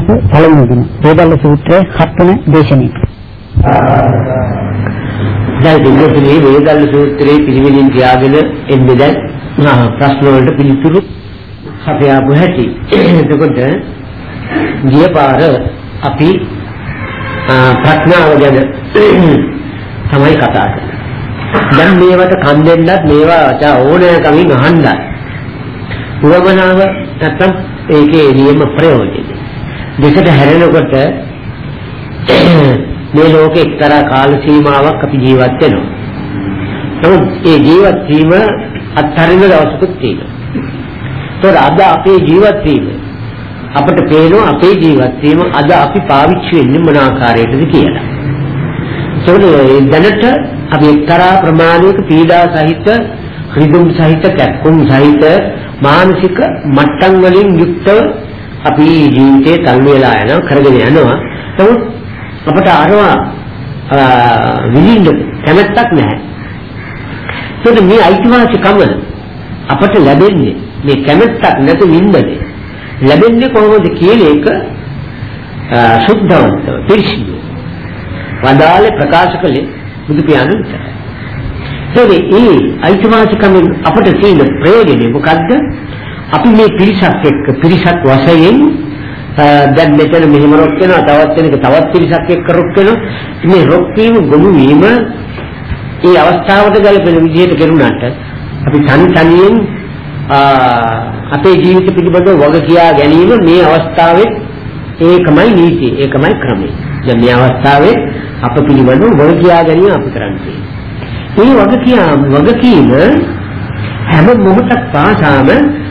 වහන්සේ පළවෙනි දින වේදල්ල සූත්‍රයේ හත්වන දේශනාව. දැන් දෙන්නේ වේදල්ල සූත්‍රයේ පිළිවෙලින් තියාගෙන එන්නේ දැන් ප්‍රශ්න වලට පිළිතුරු සපයාපු හැටි. එතකොට ගිය පාර අපි ප්‍රඥාව ගැන තමයි කතා කරන්නේ. දැන් මේවට කන් දෙන්නත් මේවා ඕනෑ කමින් අහන්නත්. උවමනාව නැත්තම් ඒකේ නියම ප්‍රයෝජනය. දෙකට හැරෙනකොට මේ ලෝකේ එක්තරා කාල සීමාවක් අපි ජීවත් වෙනවා. නමුත් ඒ ජීවත් වීම අත්හරින දවසකුත් තියෙනවා. ඒතර අද අපේ ජීවත් වීම අපිට පේනවා අපේ ජීවත් වීම අද අපි පාවිච්චි වෙන්නේ මොන ආකාරයකද කියලා. ඒකනේ දැනට අපි එක්තරා ප්‍රමාණයක පීඩා සහිත රිදුම් සහිත කැක්කුම් සහිත මානසික මට්ටම් වලින් යුක්තව අපි ජීවිතේ තල් වෙලා යනවා කරගෙන යනවා. නමුත් අපට අරවා විඳින්න කැමැත්තක් නැහැ. ඒකද මේ අයිතිවාසිකම අපට ලැබෙන්නේ මේ කැමැත්තක් නැති වින්දනේ ලැබෙන්නේ කොහොමද කියන එක සුද්ධවන්තව පිරිසිදු වදාළ ප්‍රකාශ කළේ බුදු පියාණන් විතරයි. ඒ අයිතිවාසිකමෙන් අපට තියෙන ප්‍රයෝජනය මොකද්ද? අපි මේ පිරිසක් එක්ක පිරිසක් වශයෙන් දැන් මෙතන මෙහෙම රොක් වෙනවා තවත් කෙනෙක් තවත් පිරිසක් එක්ක රොක් වෙනවා. මේ රොක් වීම ගොනු වීම ඒ අවස්ථාවට ගැලපෙන විදිහට කරුණාට අපි තනි තනියෙන් අපේ ජීවිත පිළිබඳව වග කියා ගැනීම මේ අවස්ථාවේ ඒකමයි නීතිය ඒකමයි ක්‍රමය. දැන් මේ අවස්ථාවේ අප පිළිබඳව වග කියා ගැනීම අපි කරන්නේ. මේ වග කියා වගකීම හැම මොහොතක් පාසාම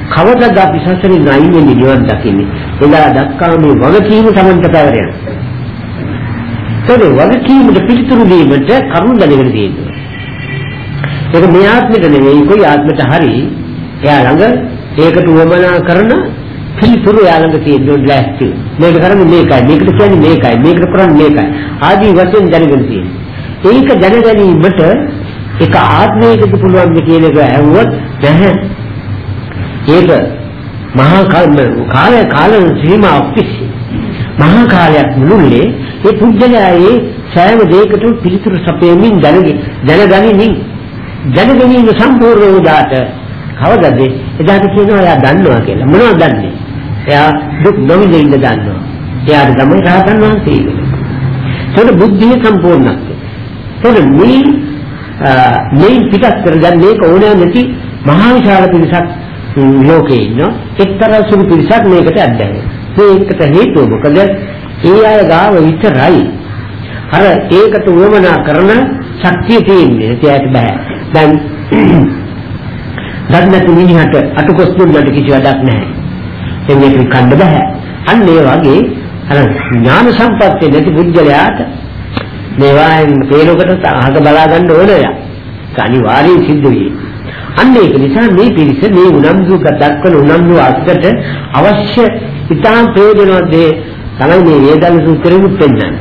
කවදද අපි සසරින් අයින් වෙන්නේ නිවන් දකින්නේ. එදා දක්කා මේ වගකීම සමන්ත පැවරෙන. ඒ වගකීමට පිළිතුරු දීමට කරුණ දැනගෙන තියෙනවා. ඒක මේ ආත්මෙට නෙවෙයි කොයි ආත්මෙට හරි එයා ළඟ ඒකට උවමනා කරන පිළිතුරු එයා ළඟ තියෙන්න ලෑස්ති. මේක කරන්නේ මේකයි, මේකට කියන්නේ මේකයි, මේකට කරන්නේ මේකයි. ආදී වශයෙන් දැනගෙන තියෙනවා. ඒක දැනගැනීමට එක ආත්මයකට පුළුවන් ද කියන එක ඇහුවොත් නැහැ. ඒක මහා කාලය කාල සීමාවක් තිස්සේ මහා කාලයක් මුළුල්ලේ ඒ පුද්ගලයාගේ සෑම දෙයකටම පිළිතුරු සපයමින් දැනගෙන දැනගනිමින් දැනගැනීම සම්පූර්ණ වුණාට කවදද? එදාට කියනවා එයා දන්නවා කියලා. මොනවද දන්නේ? එයා දුක් නොවිඳින්න ඉන්න දන්නවා. එයාට තමයි රහතන් වහන්සේ කියන්නේ ඒක බුද්ධිය සම්පූර්ණත්වය. ඒක මේ මේ පිටත් කරගන්න මේක ඕනෑ නැති මහා විශාල පිරිසක් ලෝකේ ඉන්න එක්තරා සුළු පිරිසක් මේකට අද්දැයි. මේකට හේතුව මොකද? ඒ අය ගාව විතරයි. අර ඒකට වමනා කරන ශක්තිය තියෙන්නේ. ඒකට බෑ. දැන් දන්නතු මිනිහට අටකොස් දුන්නට කිසි වැඩක් නැහැ. එන්නේ කන්න බෑ. අන්න ඒ වගේ අර ඥාන සම්පත්තිය නැති බුද්ධලයාට මේවායින් පේනකොට අහක බලා ගන්න ඕනය. අනිවාර්යයෙන් සිද්ධ වෙයි. අන්න ඒක නිසා මේ පිරිස මේ උනන්දු දක්වන උනන්දු අස්කට අවශ්‍ය ඉතාම ප්‍රයෝජනවත් දේ තමයි මේ වේදල් සූත්‍රයෙන් පෙන්නන්නේ.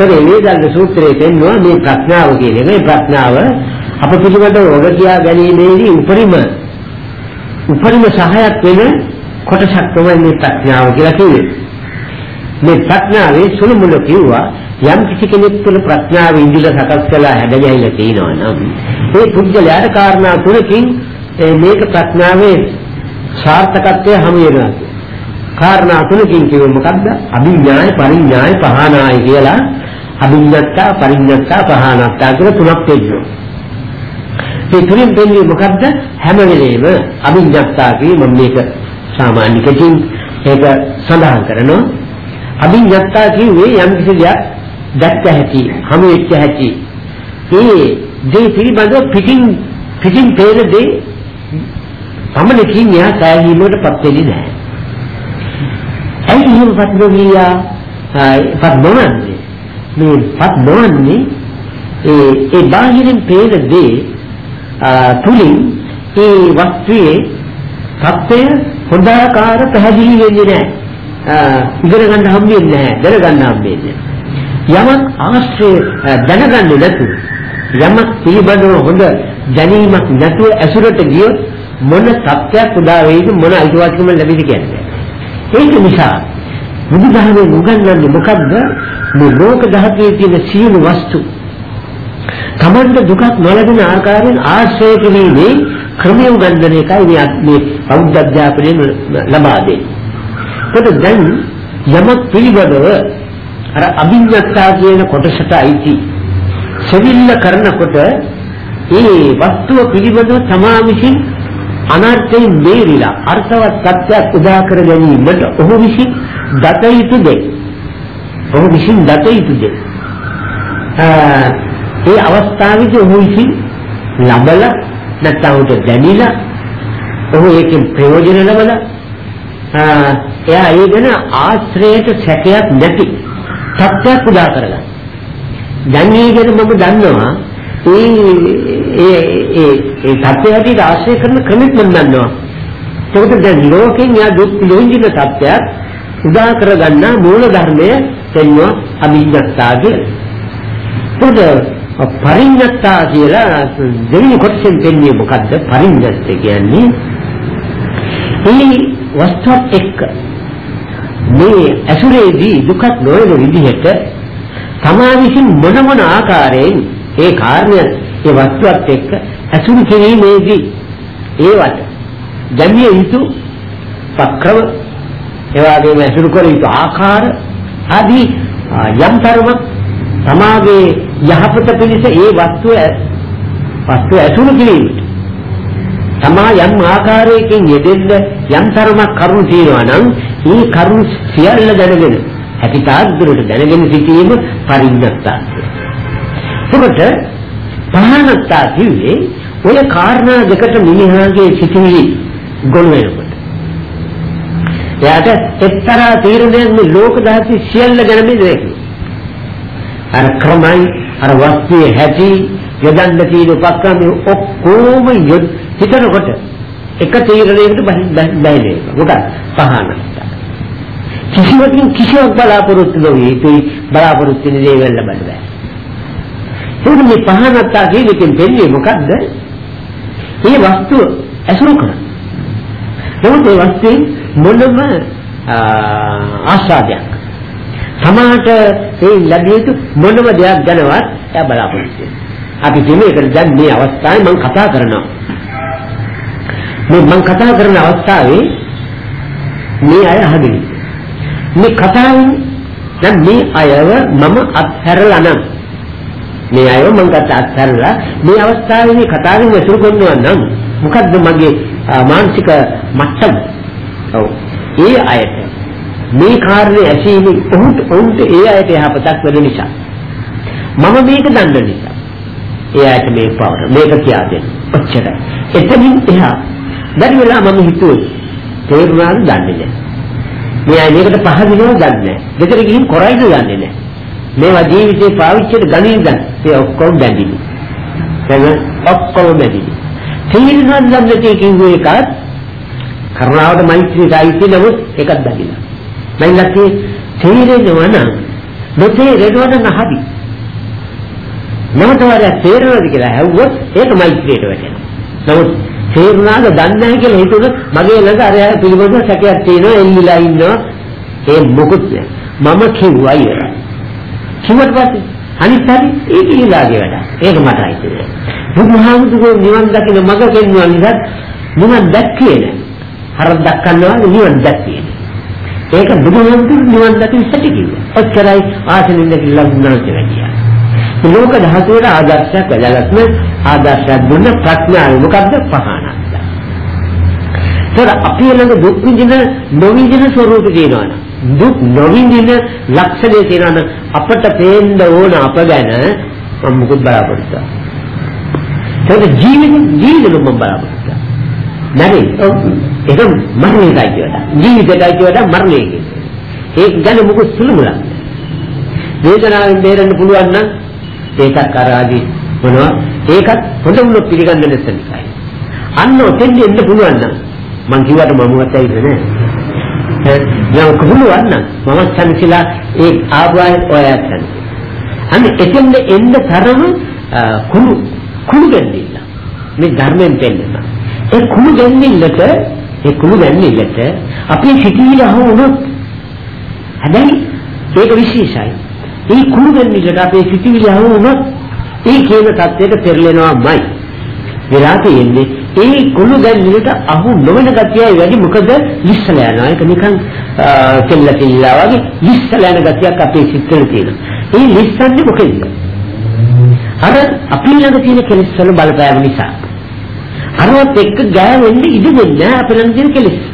ඒ වේදල් සූත්‍රයේ පෙන්වන මේ ප්‍රඥාව කියන්නේ මේ ප්‍රඥාව අප පිළිබඳව ඔබ කියා ගැනීමේදී උපරිම උපරිම සහායක් වෙන කොටසක් තමයි මේ ප්‍රඥාව කියලා කියන්නේ. මේ ප්‍රඥාවේ සුළු මුල කිව්වා යම් කිසි කෙනෙක් තුළ ප්‍රඥාව ඉඳිල සකස් කළා හැදගැහිලා තියෙනවා නම් ඒ පුද්ගලයාට කාරණා තුනකින් මේක ප්‍රඥාවේ සාර්ථකත්වය හැම වෙනවා. කාරණා තුනකින් කිව්වෙ මොකද්ද? අභිඥාය පරිඥාය පහනාය කියලා අභිඥත්තා පරිඥත්තා පහනත්තා කියලා තුනක් තියෙනවා. ඒ තුنين දෙන්නේ මොකද්ද? හැම වෙලේම අභිඥත්තා කියේ මම මේක සාමාන්‍ය කටින් ඒක සඳහන් කරනවා. අභිඥත්තා කියන්නේ යම් කිසි දෙයක් දැක්ක හැටි, හමු වෙච්ච හැටි. ඒ දේ පිළිබඳව පිටින් පිටින් පේන දේ පමණකින් යා සෑහීමකට පත් වෙන්නේ නැහැ. ඇයි එහෙම පත් නොවියා? පත් නොවන්නේ. මේ පත් නොවන්නේ ඒ ඒ බාහිරින් පේන දේ තුලින් ඒ වස්තුවේ සත්‍යය හොඳාකාර පැහැදිලි වෙන්නේ නැහැ. ඉගෙන ගන්න හම්බෙන්නේ නැහැ. දැනගන්න හම්බෙන්නේ නැහැ. යමක් ආශ්‍රය දැනගන්නේ නැතුව යමක් පිළිබඳව හොඳ දැනීමක් නැතුව ඇසුරට ගියොත් මොන තත්ත්වයක් උදා වෙයිද මොන අයිතිවාසිකම ලැබෙයිද කියන්නේ. ඒක නිසා බුදුදහමේ උගන්වන්නේ මොකද්ද? මේ ලෝක ධාතුවේ තියෙන සියලු වස්තු තමන්ට දුකක් නොලැබෙන ආකාරයෙන් ආශ්‍රය කිරීමේ ක්‍රමය උගන්වන එකයි මේ මේ බෞද්ධ අධ්‍යාපනයෙන් ලබා දෙන්නේ. ඒකට දැන් යමක් පිළිබඳව අර අභිඥතා කියන කොටසට අයිති සෙවිල්ල කරනකොට ඒ වස්තුව පිළිබඳව තමා විසින් අනර්ථයෙන් බේරිලා අර්ථවත් සත්‍යයක් උදා කර ගැනීමට ඔහු විසින් දත යුතු දෙයි. ඔහු විසින් දත යුතු දෙයි. ඒ අවස්ථාවේදී ඔහු විසින් ලබලා නැත්නම් උට දැනিলা ඔහු ඒකෙන් ප්‍රයෝජන ලබලා එයා ඒ ගැන ආශ්‍රයයට සැකයක් නැති සත්‍යයක් උදා කරගන්න. දැන් මේ ගැන මම දන්නවා ඒ ඒ ඒ ඒ සත්‍යයට ආශ්‍රය කරන ක්‍රමෙත් මම දන්නවා. ඒකට දැන් ලෝකෙන් යා දුක් විඳින සත්‍යයක් උදා කරගන්න මූල ධර්මය දෙන්නවා අභිඥාතාගේ. ඒකට පරිඥත්තා කියලා දෙවෙනි කොටසෙන් දෙන්නේ මොකද්ද? පරිඥත්ත කියන්නේ මේ වස්තුවත් එක්ක මේ ඇසුරේදී දුකක් නොවන විදිහට තමා විසින් මොන මොන ආකාරයෙන් ඒ කාර්ය ඒ වස්තුවත් එක්ක ඇසුරු කිරීමේදී ඒවට ජම්මිය යුතු පක්‍රම ඒ වගේම ඇසුරු කර යුතු ආකාර ආදී යම් තරමක් තමාගේ යහපත පිණිස ඒ වස්තුව වස්තුව ඇසුරු කිරීමට තමා යම් ආකාරයකින් යෙදෙන්න යම් තරමක් කරුණු තියෙනවා නම් ඒ කරුණු සියල්ල දැනගෙන හැකිතාක් දුරට දැනගෙන සිටීම පරිඥත්තා. එතකොට පහනත්තා කිව්වේ ඔය කාරණා දෙකට මිනිහාගේ සිටිවි ගොනු වෙනකොට. එයාට එක්තරා තීරණයක් මේ ලෝක ධාතු සියල්ල ගැන මේ දෙකේ. අර ක්‍රමයි අර වස්තුවේ හැටි යොදන්න තියෙන උපක්‍රම ඔක්කොම හිතනකොට එක තීරණයකට බැහැලේ. මොකද පහනත්තා. කිසිවකින් කිසිවක් බලාපොරොත්තු නොවේ ඒකයි බලාපොරොත්තු වෙන දේවල් ලබන්න බෑ. ඒක මේ පහනත්තා කියලකින් දෙන්නේ මොකද්ද? මේ වස්තුව ඇසුරු කරන. නමුත් ඒ වස්තුවේ මොනම ආස්වාදයක් සමාහට ඒ ලැබිය යුතු මොනම දෙයක් ගැනවත් එයා බලාපොරොත්තු වෙනවා. අපි කියන්නේ ඒකට දැන් මේ අවස්ථාවේ මම කතා කරනවා. මේ මම කතා කරන අවස්ථාවේ මේ අය අහගෙන මේ කතාවෙන් දැන් මේ අයව මම අත්හැරලා නම් මේ අයව මම කතා අත්හැරලා මේ අවස්ථාවේ මේ කතාවෙන් ඇසුරු කරනවා නම් මොකද්ද මගේ මානසික මට්ටම? ඔව්. ඒ අයට මේ කාර්යය ඇසීමෙන් ඔහුට ඔවුන්ට ඒ අයට යහපතක් වෙන නිසා මම මේක දන්න නිසා ඒ අයට මේ පවර මේක කියා දෙන්න. ඔච්චරයි. එතනින් එහා බැරි වෙලා මම හිතුවේ තේරුණාද දන්නේ නැහැ. මේ අය මේකට පහදිනව දන්නේ නැහැ. දෙතර ගිහින් කරයිද දන්නේ නැහැ. මේවා ජීවිතේ පාවිච්චියට ගණන් ගන්න. ඒ ඔක්කොම බැඳිලි. දැන් ඔක්කොම බැඳිලි. තේරුණාද දන්නේ කිව්වේ එකත් කරුණාවට මෛත්‍රියට අයිති නමුත් ඒකත් බැඳිලා. මම ලක්කේ තේරෙනවා නම් නොතේරෙනවා නම් හරි. නැවතවර තේරෙනවද කියලා ඇහුවොත් ඒක මෛත්‍රියට වැටෙනවා. නමුත් තේරුණාද දන්නේ නැහැ කියලා හිතුවොත් මගේ ළඟ අර පිළිබඳව සැකයක් තියෙනවා එල්ලිලා ඉන්නවා ඒ මොකුත් මම කිව්වා ඉවරයි. කිව්වට පස්සේ අනිත් හරි ඒක ඊළාගේ වැඩ. ඒක මට අයිති නෑ. බුදුහාමුදුරුවෝ නිවන් දකින මඟ පෙන්වන නිසා නිවන් දැක්කේ නෑ. හර දක්කනවා නිවන් දැක්කේ නෑ. ඒක බුදුහාමුදුරුවෝ නිවන් දකින සැටි කිව්වා. ඔච්චරයි ආසනින්ද කියලා උන්වහන්සේ වැඩියා. ලෝක ධාතුවේ ආදර්ශයක් වැදගත්ම ආදර්ශයක් දුන්න ප්‍රඥාව මොකද්ද පහනක්. ඒතර අපි ළඟ දුක් විඳින නොවිඳින ස්වરૂප තියෙනවා. දුක් නොවිඳින ලක්ෂණය තියෙනවා අපට පේන්න ඕන අප ගැන මම මොකද බලාපොරොත්තු වෙන්නේ. ජීවිත ජීවිතෙම මම බලාපොරොත්තු නැරි ඒක මරණයයි කියනවා. ජීවිතයයි කියනවා මරණය කියන්නේ. ඒක ගැන මොකද සුළුමුලක්. වේදනාවෙන් බේරෙන්න පුළුවන් නම් ඒකත් අර ආදී මොනවා? ඒකත් හොඳ වුණොත් පිළිගන්න නැත්නම් අන්න ඔතෙන්ද එන්න පුළුවන් නම් මං කිව්වට මම වතයි නෑ යම් කුළුවන් නම් මම සංසිලා ඒ ආවාය ඔයයන් අන්න එතෙන්ද එන්න තරම කුළු කුළු දෙන්න මේ ධර්මයෙන් දෙන්න ඒ කුළු දෙන්නillට ඒ කුළු දෙන්නillට අපි සිටිලා වුණොත් හැබැයි ඒක විශේෂයි. මේ කුණු දෙන්නට අපේ සිතිවිලි අහු වුණොත් ඒ කියන தත්වයට පෙරලෙනවාමයි. වෙලා තියෙන්නේ ඒ කුණු ගැන්විලට අහු නොවන ගතියයි වැඩි. මොකද ලිස්සල යනවා. ඒක නිකන් කෙල්ල කිල්ලා වගේ ලිස්සල යන ගතියක් අපේ සිත්වල තියෙනවා. ඒ ලිස්සන්නේ මොකෙන්ද? අර අපි ළඟ තියෙන කෙලෙස් වල බලපෑම නිසා. අරවත් එක්ක ගෑවෙන්න ඉඩ දෙන්නේ අපේ ළඟ තියෙන කෙලෙස්.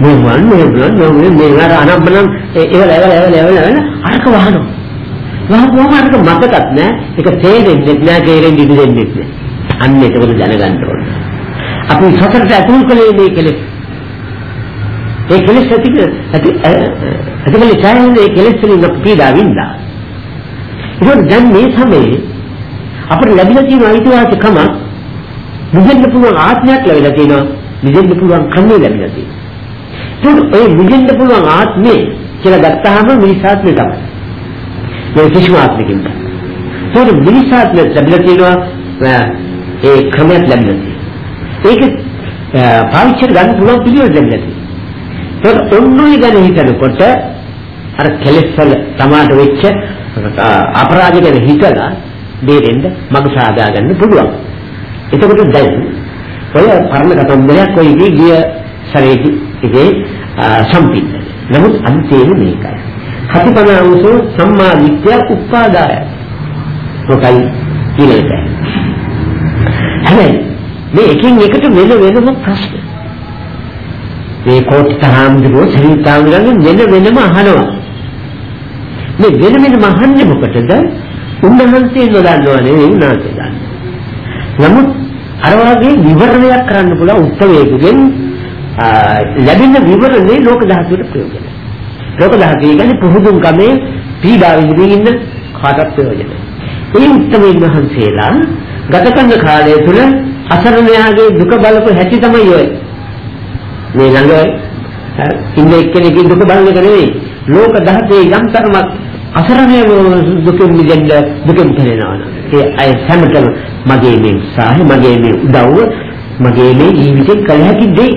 මේ වන් මේ බලන්න මේ මේ අර අනම්මනම් ඒවල ඒවල ඒවල ඒවල අරක වහනවා වහපුවම අරක මතකත් නෑ ඒක තේරෙන්නේ නෑ තේරෙන්නේ ඉඩ දෙන්නේ නෑ අන්න ඒකවල දැනගන්න ඕනේ. අපි සතරට අතුල් කලේ මේ කෙලෙස්. ඒ කෙලෙස් ඇති ඇති ඇතිවල ඡායන්නේ ඒ කෙලෙස් වලින් පීඩා වින්දා. ඒක දැන් මේ සමයේ අපිට ලැබිලා තියෙන අයිතිවාසිකම නිදෙන්න පුළුවන් ආත්මයක් ලැබිලා තියෙනවා. නිදෙන්න පුළුවන් කන්නේ ලැබිලා තියෙනවා. ඒක ඒ නිදෙන්න පුළුවන් ආත්මේ කියලා ගත්තාම මිනිසාත්මේ තමයි. මේ කිසිම ආත්මකින්. ඒක මිනිසාත්මේ ලැබිලා තියෙනවා ඒ ක්‍රමයක් ලැබෙනවා. ඒක පාවිච්චි ගන්න පුළුවන් පිළිවෙල දෙන්නේ. ඒක ඔන්නෝයි ගැන හිතනකොට අර කෙලෙස් වල තමාට වෙච්ච අපරාධ ගැන හිතලා දෙරෙන්න මග සාදා ගන්න පුළුවන්. එතකොට දැන් ඔය පරණ කතන්දරයක් ඔය ඉදී ගිය සරේදී ඉතේ සම්පින්න. නමුත් අන්තිමේ මේකයි. හතිපනාවසෝ සම්මා විද්‍යා උපාදාය. මොකයි කියලා හැබැයි මේ එකින් එකට වෙන වෙනම ප්‍රශ්න. මේ කෝට්ටහාම්දුරෝ ශ්‍රීතාංගයන් වෙන වෙනම අහනවා. මේ වෙන වෙනම අහන්නේ මොකටද? උන්වහන්සේ නොදන්නවා නෙවෙයි උන්වහන්සේ දන්නවා. නමුත් අර වගේ විවරණයක් කරන්න පුළුවන් උත්තරයකින් ලැබෙන විවරණේ ලෝක ධාතුවට ප්‍රයෝජනයි. ලෝක ධාතුව කියන්නේ පුහුදුන් කමේ පීඩා විඳින්න ඉන්න කාටත් ප්‍රයෝජනයි. ඒ උත්තරේ වහන්සේලා ගත කරන කාලය තුල අසරණයාගේ දුක බලපු හැටි තමයි ඔය. මේ ළඟ ඉන්න එක්කෙනෙක්ගේ දුක බලන එක නෙවෙයි. ලෝක දහසේ යම් තරමක් අසරණය දුකින් මිදෙන්න දුකින් පෙළෙනවා. ඒ අය හැමතෙම මගේ මේ උත්සාහය, මගේ මේ උදව්ව, මගේ මේ ජීවිතේ කළ හැකි දේ.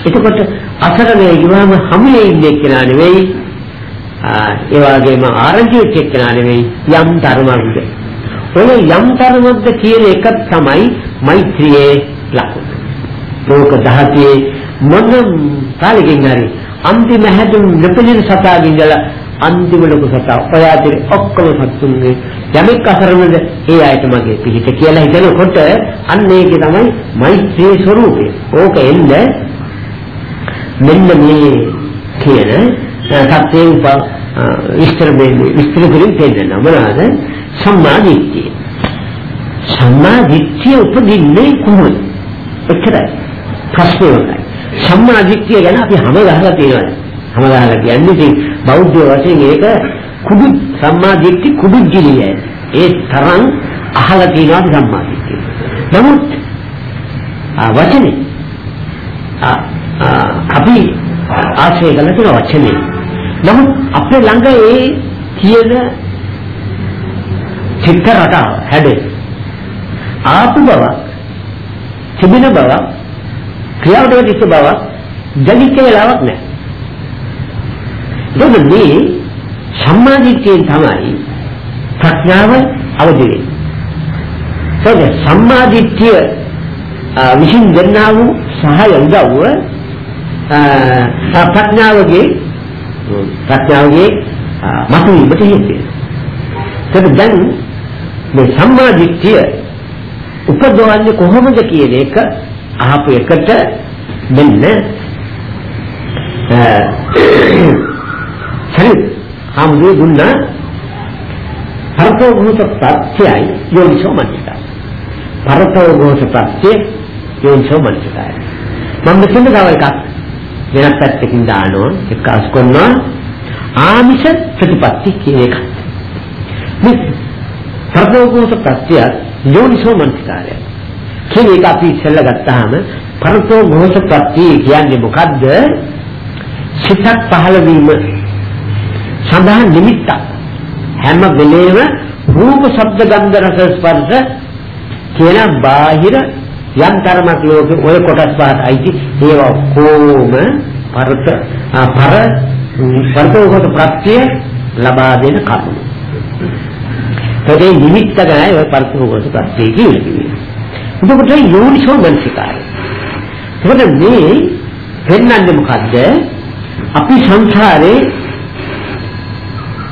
එතකොට අසරණය ගිවාම හැමලේ ඉන්නේ කියලා නෙවෙයි. ඒ වගේම ආරංචි වෙච්ච කෙනා නෙවෙයි යම් තරමක්ද ඔය යම් තරමක්ද කියන එක තමයි මෛත්‍රියේ ලකුණ. ලෝක දහතියේ මොන කාලෙකින් හරි අන්තිම හැදුම් දෙපළෙන සතාගෙන් ඉඳලා අන්තිම ලොකු සතා ඔය අතර ඔක්කොම සතුන්ගේ යමෙක් අසරණද ඒ අයට මගේ පිළිත කියලා හිතනකොට අන්න ඒකේ තමයි මෛත්‍රී ස්වરૂපය. ඕක එන්න මෙන්න මේ කියන සත්‍යයෙන් විස්තර විස්තර දෙමින් තේරෙනවා මොනවාද? සම්මා දිට්ඨිය. සම්මා දිට්ඨිය උපදින්නේ කොහොමද එච්චරයි. ප්‍රශ්නේ උනායි සම්මා දිට්ඨිය ගැන අපි හැම ගහලා තියෙනවා හැම ගහලා කියන්නේ ඉතින් බෞද්ධ වශයෙන් ඒක කුඩු සම්මා දිට්ඨි කුඩු ජීලියයි ඒ තරම් අහලා තියෙනවා සම්මා දිට්ඨිය. නමුත් ආ වචනේ. අපි ආශ්‍රය කරලා තියෙන වචනේ නමුත් අපේ ළඟ ඒ තියෙන චිත්ත රටාව හැඩේ ආපු බව තිබෙන බව ක්‍රියාවට වෙච්ච බව ජනික වෙලාවක් නැහැ. ඒක මේ සම්මාදිට්ඨියෙන් තමයි ප්‍රඥාව අවදි වෙන්නේ. ඒක සම්මාදිට්ඨිය විසින් දෙන්නා වූ සහාය උදව්ව ප්‍රඥාවගේ ප්‍රඥාවගේ මතුවීමට හේතු වෙනවා. ඒක දැන් මේ සම්මා දිට්ඨිය උපදවන්නේ කොහොමද කියන එක අහපු එකට මෙන්න හරි හම්බු දුන්නා පරතෝ භූත ප්‍රත්‍යයයි යෝනිසෝ මනසයි පරතෝ භූත ප්‍රත්‍ය යෝනිසෝ මනසයි මම මෙතන ගාව එකක් වෙනත් පැත්තකින් දානවා එක්ක අස්කොන්නවා ආමිෂ ප්‍රතිපත්ති කියන එක. මේ පරතෝගෝස ප්‍රත්‍ය යෝනිසෝ මනසිකාරය කියන එක අපි ඉස්සෙල්ලා ගත්තාම පරතෝගෝස ප්‍රත්‍ය කියන්නේ මොකද්ද? සිතක් පහළ වීම සඳහා නිමිත්තක්. හැම වෙලේම රූප ශබ්ද ගන්ධ රස ස්පර්ශ කියන බාහිර යම් තරමක් ලෝකෙ ඔය කොටස් පහට අයිති ඒවා කොහොම පරත පර වර්තෝගත ප්‍රත්‍ය ලබා දෙන කරුණ. ඒකේ නිමිත්ත ගාය ඔය වර්තෝගත ප්‍රත්‍ය කියන්නේ. එතකොට යෝනිසෝ මනසිකාරය. එතකොට මේ පෙන්වන්නේ මොකද්ද? අපි සංසාරේ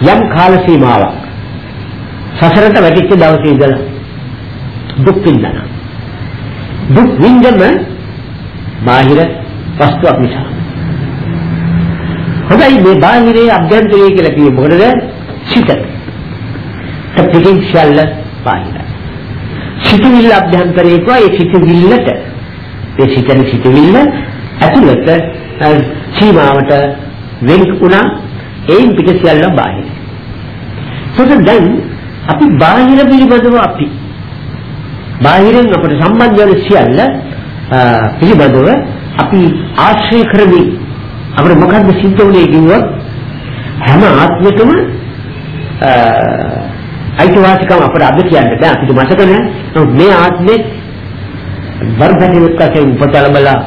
යම් කාල සීමාවක් සසරට වැටිච්ච දවසේ ඉඳලා දුක් විඳනවා. දුක් විඳම බාහිර වස්තුවක් නිසා. හොඳයි මේ බාහිරේ අභ්‍යන්තරය කියලා කියේ මොකද? සිත. පිටින් ශල්ල බාහිර. සිතවිල්ල අභ්‍යන්තරේ කෝ ඒ සිතවිල්ලට ඒ සිතන සිතවිල්ල ඇතුළත සීමාවට වෙන් වුණා ඒන් පිට සියල්ල බාහිර. සෝත දැන් අපි බාහිර පිළිබඳව අපි බාහිරින් අපට සම්බන්ධ වෙන සියල්ල පිළිබඳව අපි ආශ්‍රය කරමින් අපිට මොකද්ද සිද්ධ වුනේ කිව්වොත් හැම ආත්මයකම අයිතිවාසිකම් අපට අද කියන්න බෑ. අපිට මතක නෑ. නමුත් මේ ආත්මේ වර්ධනය උත්කසේ උපත ලැබලා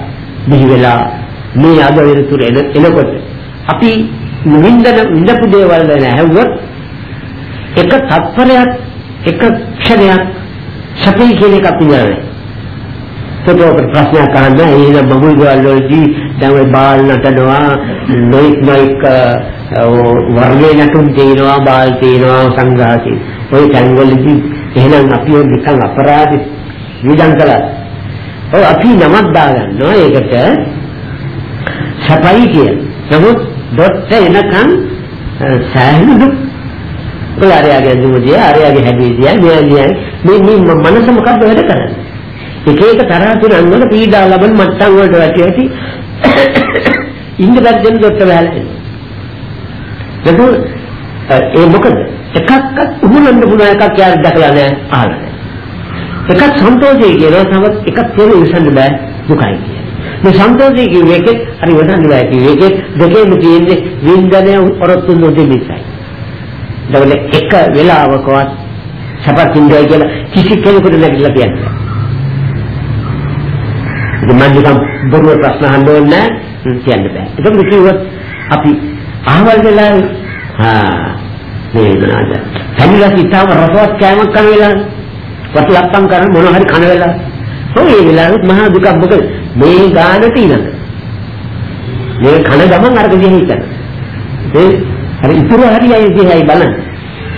බිහි වෙලා මේ අද වෙනතුර එනකොට අපි විඳන විඳපු දේවල් ගැන ඇහුවොත් එක තත්පරයක් එක ක්ෂණයක් සපේ කියන එක අපි නෑ සතෝකට ප්‍රශ්නයක් අහන්න එහෙනම් බබුල් ගවල් වලදී දැන් ඔය බාල් නටනවා නොයික් නොයික් වර්ගයේ නටුම් තියෙනවා බාල් තියෙනවා සංඝාසී. ඔය තැන්වලදී එහෙනම් අපි ඔය නිකන් අපරාධ විඳන් කළා. ඔය අපි නමක් දාගන්නවා ඒකට සපයි කිය. නමුත් ඩොට් එනකන් සෑහෙන දුක්. ඔයාලගේ දුමුදිය ආරයාගේ හැදීදිය මෙයාගේ මේ මේ මනස මොකද්ද වැඩ කරන්නේ? එක එක තරහ තුන අංගවල පීඩා ලබන මට්ටම් වලට වැටි ඇති ඉන්න බැද්දෙන් දොට්ට බහලා එනවා. ඒ මොකද? එකක්වත් උහුලන්න පුළුවන් එකක් යාර දැකලා නැහැ අහලා නැහැ. එකක් සන්තෝෂය කියනවා තවත් එකක් තේරෙ ඉවසන්න බෑ දුකයි කියන මේ සන්තෝෂය කිව්වේ එකේ හරි වදන්නේ බෑ කිව්වේ ඒකේ දෙකේම තියෙන්නේ වින්දනය ඔරොත්තු නොදෙමිසයි. දවල එක වෙලාවකවත් සපත් ඉඳලා කියලා කිසි කෙනෙකුට නැගිටලා කියන්නේ. ඉතින් මම නිකන් බොරුව ප්‍රශ්න අහන්න ඕනේ කියන්න බෑ. ඒකම කිව්වොත් අපි අහවල් වෙලාවේ හා මේ මොනවාද? familiar ඉතාලම රසවත් කෑමක් කන වෙලාව වටලක්කම් කරන මොන හරි කන වෙලාව. ඔය ඒ වෙලාවෙත් මහා දුකක් මොකද මේ ගානට ඊළඟ. මේ කන ගමන් අර දෙහින් හිටන. ඒ අර ඉතුරු හරියයි දිහායි බලන්න.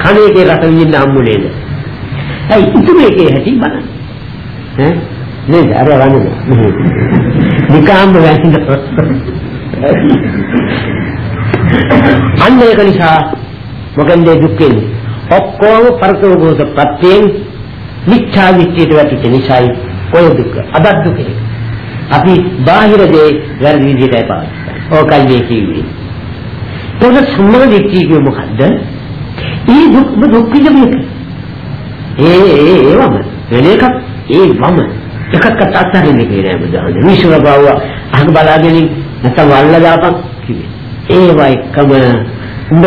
කණේකේ රස විඳින්න හම්බුනේද? ඒ ඉතුරු එකේ හැටි බලන්න. ඈ නේද? අර වන්නේ. නිකාම්ම වැසින්ද. අන්න ඒක නිසා මොකෙන්ද දුක්ඛේ? ඔක්කොම පරතෝගෝස ප්‍රත්‍යයෙන් මිච්ඡා දිට්ඨියට වැටිච්ච නිසායි ඔය දුක. අදත් දුකේ. අපි බාහිර දේ වැරදි විදිහටයි පාවිච්චි කරන්නේ. ඕකයි මේ කිව්වේ. පොද සම්මාදිට්ඨිය කිය මොකද්ද? ඒ දුක් දුක් විඳින ඒ ඒ ඒවම වෙන එකක් ඒ වම එකක්වත් අත්හරින්නේ කියලා බුදුහාමුදුරුවෝ. විශ්ව බව අහක බලාගෙන නැත්නම් වල්ලා දාපන් කිව්වේ. ඒවා එකම උඹ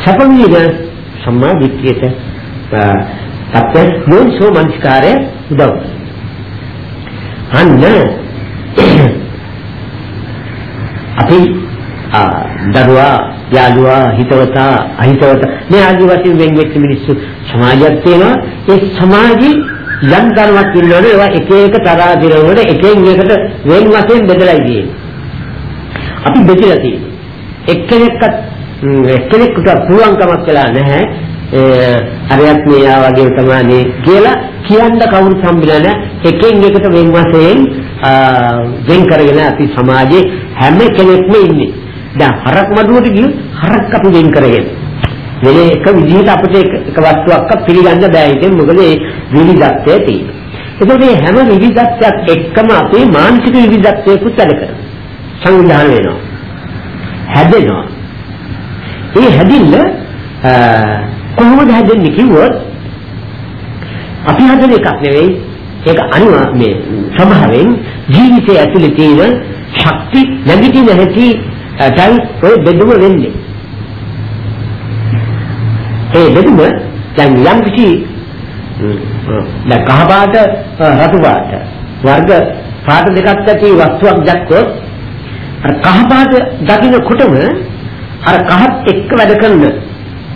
සපවිද සම්මාදිට්ඨියට අපේ යෝනිසෝ මනස්කාරය උදව්. අන්න අපි දරුවා යාළුවා හිතවතා අහිතවතා මේ ආදි වශයෙන් වෙන් වෙච්ච මිනිස්සු සමාජයක් තියෙනවා. ඒ සමාජي යම් ධර්මයක් ඉන්නවනේ ඒවා එක එක තරහා දිරවල එකෙන් එකට වෙන් වශයෙන් බෙදලා ඉන්නේ. අපි බෙදලා තියෙන්නේ. එක්කෙනෙක්ට එක්කෙනෙකුට පුළුවන්කමක් කියලා නැහැ. අරයක් මෙයා වගේ තමයි කියලා කියන්න කවුරු සම්බිලා නැහැ. එකෙන් එකට වෙන් වශයෙන් වෙන් කරගෙන අපි සමාජයේ හැම කෙනෙක්ම ඉන්නේ. දැන් හරක් මඩුවට ගියොත් හරක් අපි වෙන් කරගෙන වෙන එක විදිහට අපිට එක වස්තුවක් පිළිගන්න බෑ ඉතින් මොකද ඒ විවිධත්වය තියෙනවා. ඒකෝ මේ හැම විවිධත්වයක් එක්කම අපේ මානසික විවිධත්වයකුත් වැඩ කරනවා. සංවිධානය වෙනවා. හැදෙනවා. ඒ හැදින්න කොහොමද හැදෙන්නේ කිව්වොත් අපි හදන එකක් නෙවෙයි ඒක අනිවා මේ ස්වභාවයෙන් ජීවිතය ඇතුලේ තියෙන ශක්ති නැගිටින හැටි Uh, දැන් ඔය බෙදුම වෙන්නේ. ඒ බෙදුම දැන් යම් කිසි දැන් කහ පාට රතු පාට වර්ග පාට දෙකක් ඇති වස්තුවක් දැක්කොත් අර කහ පාට දකින්නකොටම අර කහත් එක්ක වැඩ කරන ඒ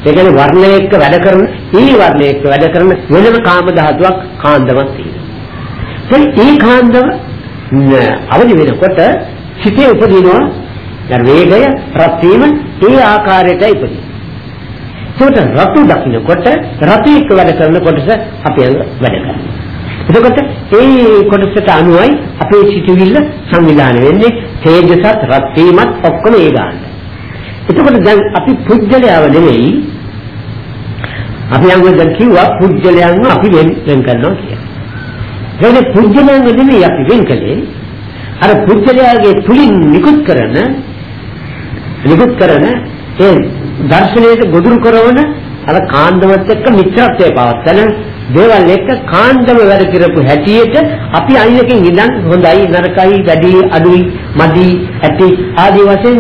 කියන්නේ වර්ණය එක්ක වැඩ කරන ඊ වර්ණය එක්ක වැඩ කරන වෙනම කාම ධාතුවක් කාන්දමක් තියෙනවා. ඒ කාන්දම අවදි වෙනකොට සිතේ උපදිනවා දැන් වේගය රත් වීම ඒ ආකාරයටයි උපදින්නේ. ඒකට රතු දකින්නකොට රතු එක්ක වැඩ කරන කොටස අපි වැඩ කරනවා. එතකොට ඒ කොටසට අනුවයි අපේ සිතුවිල්ල සංවිධානය වෙන්නේ තේජසත් රත් වීමත් ඔක්කොම ඒ ගන්න. එතකොට දැන් අපි පුජ්‍යලයව නෙවෙයි අපි අංග දැන් කිව්වා පුජ්‍යලයන්ව අපි වෙන් වෙන් කරනවා කියලා. ඒකේ පුජ්‍යලයන් නෙවෙයි අපි වෙන් කළේ අර පුජ්‍යලයාගේ තුලින් නිකුත් කරන නිකුත් කරන ඒ දර්ශනයේ ගොදුරු කරන අර කාන්දමත් එක්ක මිත්‍රත්වයේ පවත්තන දේවල් එක්ක කාන්දම වැඩ කරපු හැටියට අපි අයියකින් ඉඳන් හොඳයි නරකයි වැඩි අඩුයි මදි ඇති ආදී වශයෙන්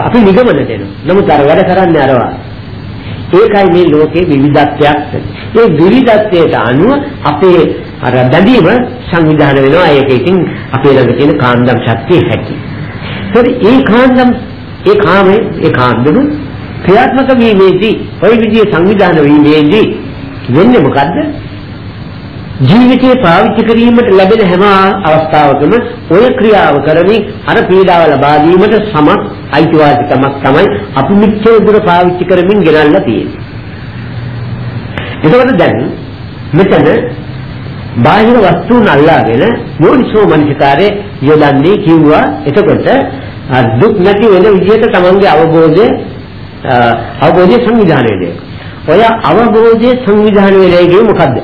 අපි නිගමන දෙනවා. නමුත් අර වැඩ කරන්නේ අරවා. ඒකයි මේ ලෝකේ විවිධත්වයක්. ඒ විවිධත්වයට අනුව අපේ අර බැඳීම සංවිධානය වෙනවා. ඒක ඉතින් අපේ ළඟ තියෙන කාන්දම් ශක්තිය හැටි. ඒ කාන්දම් ඒ කාමේ ඒ කාන්දම ක්‍රියාත්මක වීමේදී ওই විදිහේ සංවිධාන වීමේදී වෙන්නේ මොකද්ද? ජීවිතේ පාවිච්චි කිරීමට ලැබෙන හැම අවස්ථාවකම ඔය ක්‍රියාව කරමින් අර පීඩාව ලබා දීමට සම අයිතිවාසිකමක් තමයි අපි මෙච්චර දුර පාවිච්චි කරමින් ගෙනල්ලා තියෙන්නේ. එතකොට දැන් මෙතන බාහිර වස්තුන් අල්ලාගෙන යෝනිසෝ මනසිකාරේ යොදන්නේ කිව්වා එතකොට දුක් නැති වෙන විදිහට තමන්ගේ අවබෝධය අවබෝධය සංවිධානය වෙන්නේ. ඔය අවබෝධය සංවිධානය වෙන්නේ මොකද්ද?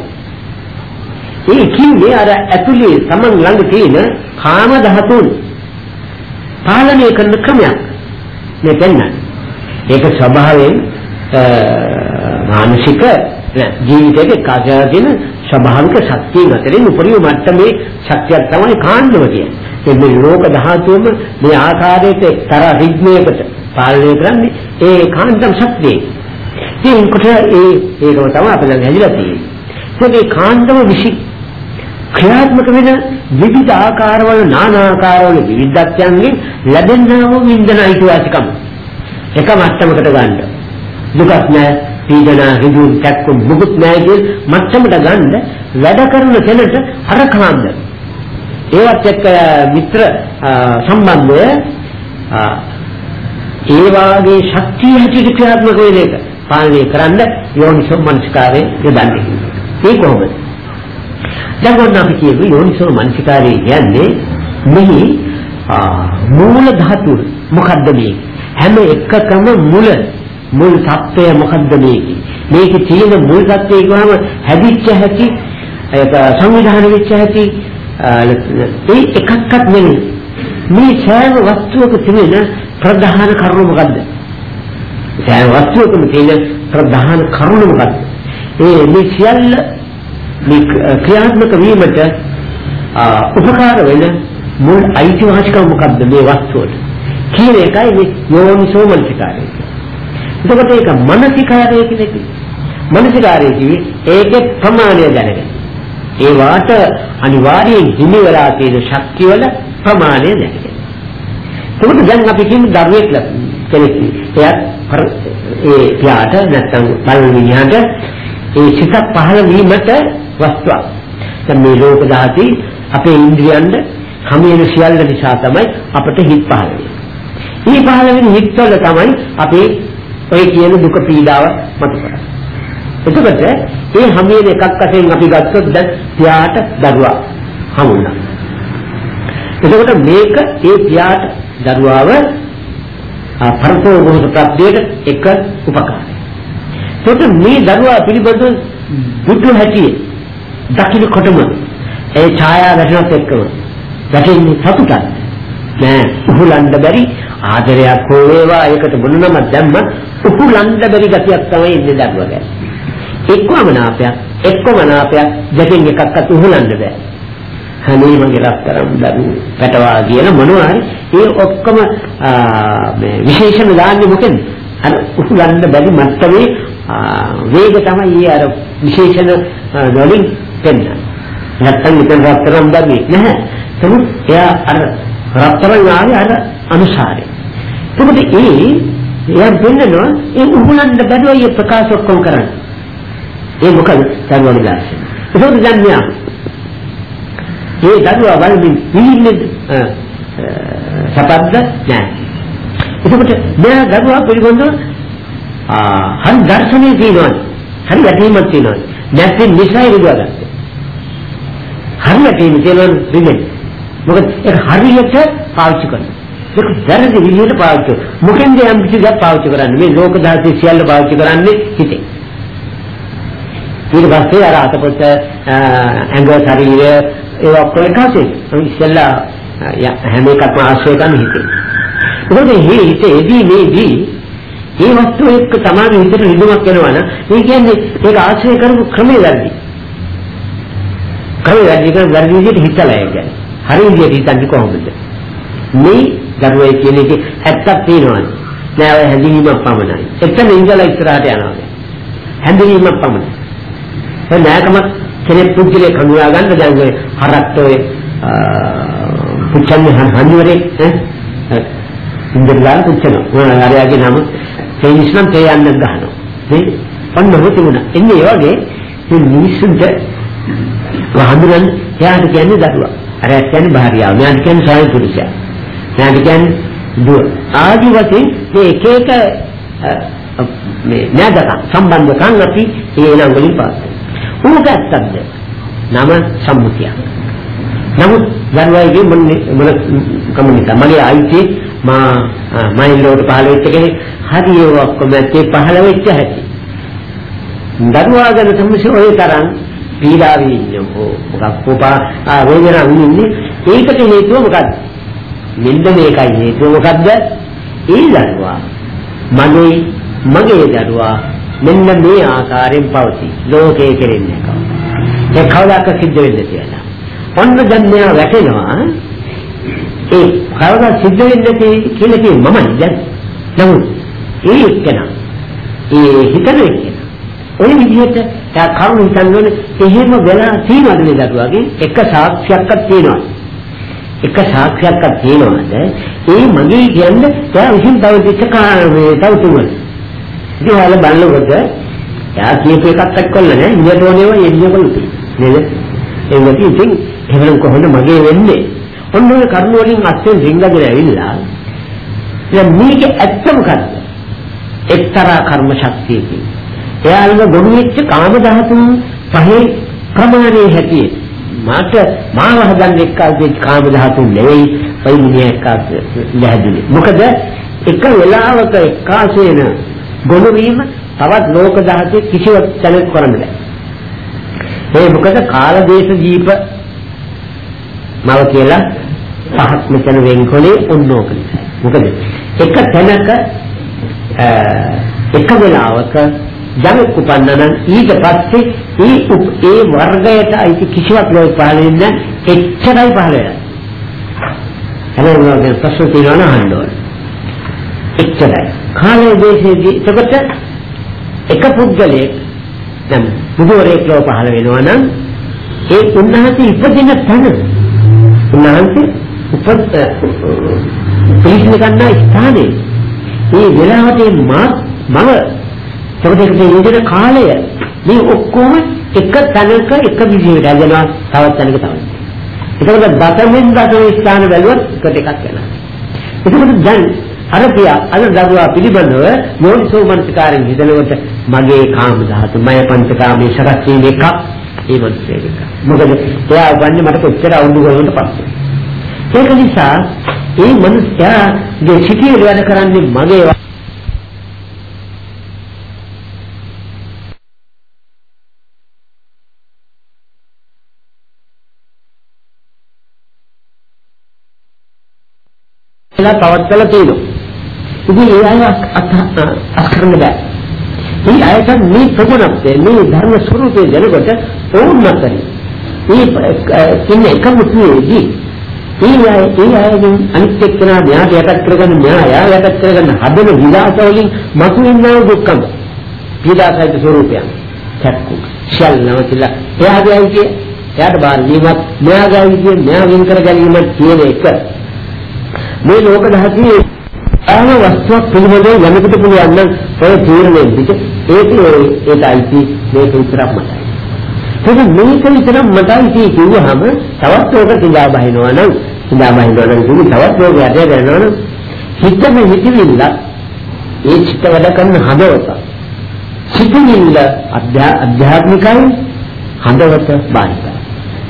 ඒ කියන්නේ අර ඇතුලේ තමන් ළඟ තියෙන කාම ධාතුන් පාලනය කරන ක්‍රමයක් මේ පෙන්වන්නේ. ඒක ස්වභාවයෙන් මානසික ජීවිතයේ කාර්යයෙන් ස්වභාවික ශක්තිය අතරින් උපරිම මට්ටමේ ශක්තියක් තමයි කාණ්ඩව කියන්නේ. මේ ලෝක ධාතුවම මේ ආකාරයට එක්තරා රිද්මයකට පාලනය කරන්නේ ඒ කාන්තම් ශක්තිය. ඉතින් කොට ඒ ඒකම තමයි අපිට හැදිලා තියෙන්නේ. ඒ කාන්තම විසි ක්‍රියාත්මක වෙන විවිධ ආකාරවල නානා ආකාරවල විවිධත්වයන්ගෙන් ලැබෙනා වූ වින්දන අයිතිවාසිකම් එක මට්ටමකට ගන්න. දුකක් නැහැ, පීඩනා, ඍජු, කැක්කුම් මුකුත් නැහැ කියන මට්ටමට ගන්න වැඩ කරන තැනට අර කාන්ද. ඒවත් එක්ක මිත්‍ර සම්බන්ධය ඒ වාගේ ශක්තිය හැටියට ක්‍රියාත්මක වෙන එක පාලනය කරන්න යෝනිසෝ මනසිකාරයේ යොදන්නේ. ඒ කොහොමද? දැන් ඔන්න අපි කියමු යෝනිසෝ මනසිකාරය කියන්නේ මෙහි මූල ධාතුව මොකද්ද මේ? හැම එකකම මුල මුල් සත්‍යය මොකද්ද මේකේ? මේකේ තියෙන මුල් සත්‍යය කියවම හැදිච්ච හැටි ඒක සංවිධානය වෙච්ච හැටි ඒ එකක්වත් නෙමෙයි. මේ සෑම වස්තුවක තිබෙන ප්‍රධාන කරුණ මොකද්ද? සෑම වස්තුවකම තියෙන ප්‍රධාන කරුණ මොකද්ද? ඒ මේ සියල්ල මේ ක්‍රියාත්මක වීමට උපකාර වෙන මුල් අයිතිවාසිකම මොකද්ද මේ වස්තුවට? කියන එකයි මේ යෝනිසෝ මනසිකාරය. එතකොට ඒක මනසිකාරය කියන්නේ මනසිකාරය කිව්වේ ඒකේ ප්‍රමාණය දැනගන්න. ඒ වාට අනිවාර්යයෙන් හිමි වෙලා තියෙන ශක්තිය වල ප්‍රමාණය දැනගන්න. ඒකට දැන් අපි කියමු දරුවෙක් කෙනෙක්. එයාත් ඒ පියාට නැත්තම් බලන විඤ්ඤාණයට ඒ සිත පහළ වීමට වස්තුවක්. දැන් මේ ලෝක ධාති අපේ ඉන්ද්‍රියන්ද කමියන සියල්ල නිසා තමයි අපට හිත් පහළ වෙන්නේ. මේ පහළ වෙන හිත් වල තමයි අපේ ඔය කියන දුක පීඩාව මත කරන්නේ. එතකොට මේ හැමෙන් එකක් වශයෙන් අපි ගත්තොත් දැන් පියාට දරුවා හමුුණා. එතකොට මේක ඒ පියාට දරුවාව පරතෝ ප්‍රත්‍යයට එක උපකාරයි. එතකොට මේ දරුවා පිළිබඳ බුදු හැටිය දකින්න කොටම ඒ ඡායා දැකනත් එක්කම දැකෙන්නේ සතුටක්. නෑ උහුලන්න බැරි ආදරයක් හෝ වේවා ඒකට මොන නම දැම්ම උහුලන්න බැරි ගතියක් තමයි ඉන්නේ දරුවගේ. එක්කම නාපයක් එක්කම නාපයක් දෙකෙන් එකක්වත් උහුලන්න බෑ. අනේ මගේ රත්තරන් දරු පැටවා කියන මොනවා හරි ඒ ඔක්කොම මේ විශේෂණ දාන්නේ මොකෙන්ද අර උහුලන්න බැරි මට්ටමේ වේග තමයි අර විශේෂණ වලින් දෙන්නේ නැත්තම් මෙතන රත්තරන් දන්නේ නැහැ නමුත් එයා අර රත්තරන් ආවේ අර අනුසාරේ එතකොට ඒ එයා පෙන්නනවා ඒ උගුලන්ට බැලුවයි ප්‍රකාශ ඔක්කොම කරන්නේ. ඒ මොකද දරුවගේ ලක්ෂණ. ඒක දැන් මෙයා ඒ දරුවා වලින් විඳින්නේ සපද්ද නැහැ. එතකොට මෙයා දරුවා පිළිබඳව ආ හරි දර්ශනීය තියෙනවා. හරි යටීමක් තියෙනවා. නැත්නම් නිසයි විදුවගත්තේ. හරි යටීම තියෙනවා විදිහට. මොකද ඒක හරියට පාවිච්චි කරනවා. ඒක වැරදි විදිහට පාවිච්චි කරනවා. මොකෙන්ද යම් කිසි දෙයක් පාවිච්චි කරන්නේ? මේ ලෝක ධාතී සියල්ල පාවිච්චි කරන්නේ හිතේ. ඊට පස්සේ අර අතපොත ඇඟ ශරීරය ඒ ඔක්කොම එකසේ ඉස්සෙල්ලා හැම එකක්ම ආශ්‍රය කරන හිතේ. ඒකද මේ හිතේදී මේදී මේ වස්තු එක්ක තමයි හිතට රිදුමක් එනවා නම් ඒ කියන්නේ ඒක ආශ්‍රය කරපු ක්‍රමය වැරදි. ක්‍රමය වැරදි කියන වැරදි විදිහට හිතලා ඒ කියන්නේ. හරි විදිහට හිතන්නේ කොහොමද? මේ දරුවයි කියන එකේ ඇත්තක් තියෙනවා. නෑ ඔය හැඳිනීමක් පමණයි. එතන ඉඳලා ඉස්සරහට යනවා. හැඳිනීමක් පමණයි. ඒ නෑකම කෙනෙක් පුද්ගලයෙක් හඳුනා ගන්න දැන් ඔය හරත් ඔය පුච්චන්නේ හන්වරේ ඈ ඉන්දලා පුච්චනවා. ආරයාගේ නම ඒ ඉස්නම් තේ යන්න ගහනවා. මේ පන්න හොතුණා. එන්නේ ඒ වගේ මේ මිනිස්සුන්ට වහඳුරන් එයාට කියන්නේ දරුවා. අර කියන්නේ භාර්යාව. මෙයාට කියන්නේ සාය පුරුෂයා. මෙයාට කියන්නේ දුව. ආදි වශයෙන් මේ එක එක මේ නෑදක සම්බන්ධකම් අපි ඒ නම් වලින් පාස් කරනවා. උනට ඇත්තක්ද? නම සම්මුතියක්. නමුත් දරුවයිගේ මොන මොන කමුනික මගේ අයිති මා මයිලෝට පහළ වෙච්ච කෙනෙක් හරි ඒ ඔක්කොම ඇත්තේ පහළ වෙච්ච හැටි. දරුවා ගැන සම්මුතිය ඔය තරම් පීඩාවේ ඉන්නේ මොකක් කොපා වේදනාව ඉන්නේ ඒකට හේතුව මොකද්ද? මෙන්න මේකයි හේතුව මොකද්ද? ඒ දරුවා මගේ මගේ දරුවා මෙන්න මේ ආකාරයෙන් පවතී. ලෝකයේ කෙරෙන්නේ කවුද? ඒ කවදාක සිද්ධ වෙන්නේ කියලා. ඔන්න දැන් මෙයා වැටෙනවා ඒ කවදා සිද්ධ වෙන්නේ කියලා කියේ මමයි දැන්. නමුත් ඒ එක්කන ඒ හිතන එක්කන ඔය විදිහට තා කරුණු හිතන්නේ එහෙම වෙලා තියෙනවද මේ දරුවාගේ එක සාක්ෂියක්වත් තියෙනවා. එක සාක්ෂියක්වත් තියෙනවද? ඒ මගේ කියන්නේ එයා විසින් තව දෙක තව තුන. ඉතින් ඔයාලා බලනකොට එයා කියපු එකක් එක්කල්ල නෑ ඉන්නට ඕනේව එන්නකොලු නේද? ඒකට ඉතින් එහෙනම් කොහොමද මගේ වෙන්නේ? ඔන්න ඔය කරුණ වලින් අත්යෙන් රිංගගෙන ඇවිල්ලා දැන් මේක ඇත්ත මොකද්ද? එක්තරා කර්ම ශක්තියකින්. එයාලම ගොනු වෙච්ච කාම ධාතුන් පහේ ප්‍රමාණයේ හැටියට මාට මාව හදන්න එක්කල්ගේ කාම ධාතුන් නෙවෙයි පයින්නේ එක්ක ලැහැදුනේ. මොකද එක වෙලාවක එක්කාසේන ගොනු වීම තවත් ලෝක ධාතුවේ කිසිවක් දැනෙන්න කරන්න බෑ. ඒ මොකද කාල දේශ දීප මව කියලා පහක් මෙතන වෙන්කොලේ ඔන්නෝක නිසා. මොකද එක තැනක එක වෙලාවක යමෙක් උපන්නනම් ඊට පස්සේ ඒ ඒ වර්ගයට අයිති කිසිවක් ලෝක පහළ වෙන්නේ එච්චරයි පහළ වෙනවා. හැබැයි ප්‍රශ්න තියෙනවා අහන්න ඕනේ. එච්චරයි. කාලයේ දේශයේදී එතකොට එක පුද්ගලයෙක් දැන් බුදුරෙක් ලෝ පහළ වෙනවා නම් ඒ උන්වහන්සේ ඉපදින තැන උන්වහන්සේ උපත් පිළිසින ගන්න ස්ථානේ මේ වෙලාවට මා මම සමතේකේ යෙදෙන කාලය මේ ඔක්කොම එක තැනක එක විදිහට ඇදෙනවා තවත් තැනක තවත්. ඒකවල දසමින් දසම ස්ථාන බැලුවොත් එක දෙකක් වෙනවා. ඒකවල දැන් අර පියා අර දරුවා පිළිබඳව යෝනිසෝ මනසිකාරයෙන් හිතනකොට මගේ කාම ධාතු මය පංචකාමයේ සකස් වීම එකක් ඒ මනසේක. මොකද එයා වන්නේ මට කොච්චර අවුරුදු ගණනකට පස්සේ. ඒක නිසා ඒ මනුස්සයාගේ සිටියේ වැඩ කරන්නේ මගේ ලා පවත්කලා තියෙනවා. ඉතින් ඒ අය අත්හරින්න බෑ. මේ අයට මේ ප්‍රගුණත්වය මේ ධර්ම ස්වરૂපයේ දැනකොට ඕන්නතරයි. මේ ඉන්න එකම තුයේදී ඒ අය ඒ අයගෙන් අනිත් එක්කෙනා මෙයාට යටත් කරගන්න මෙයා යටත් කරගන්න හදන විලාස වලින් මතුවෙනා දුක්ඛම. පීඩාසහිත ස්වરૂපයන්. චක්කු ශල්නව කියලා එයාගේ අයිතිය එයාට බාර දීමක් මෙයාගේ අයිතිය මෙයා වෙන් කර ගැනීමක් කියන එක මේ ලෝක ධාතුවේ ආම වස්තුවක් පිළිබඳව යමකට පුළුවන් නම් ඔය තීරණය දෙක ඒක ඒකයි මේක විතරක් මතයි. ඒක මේක විතරක් මතයි කිව්වහම තවත් ඕක කිඳා බහිනවා නම් කිඳා බහිනවා නම් කිව්වේ තවත් ඕක යටේ දැනනවා නම් හිතම හිතවිල්ල ඒ චිත්ත වැඩ කරන හදවත. සිතිවිල්ල අධ්‍යාත්මිකයි හදවත බාහිරයි.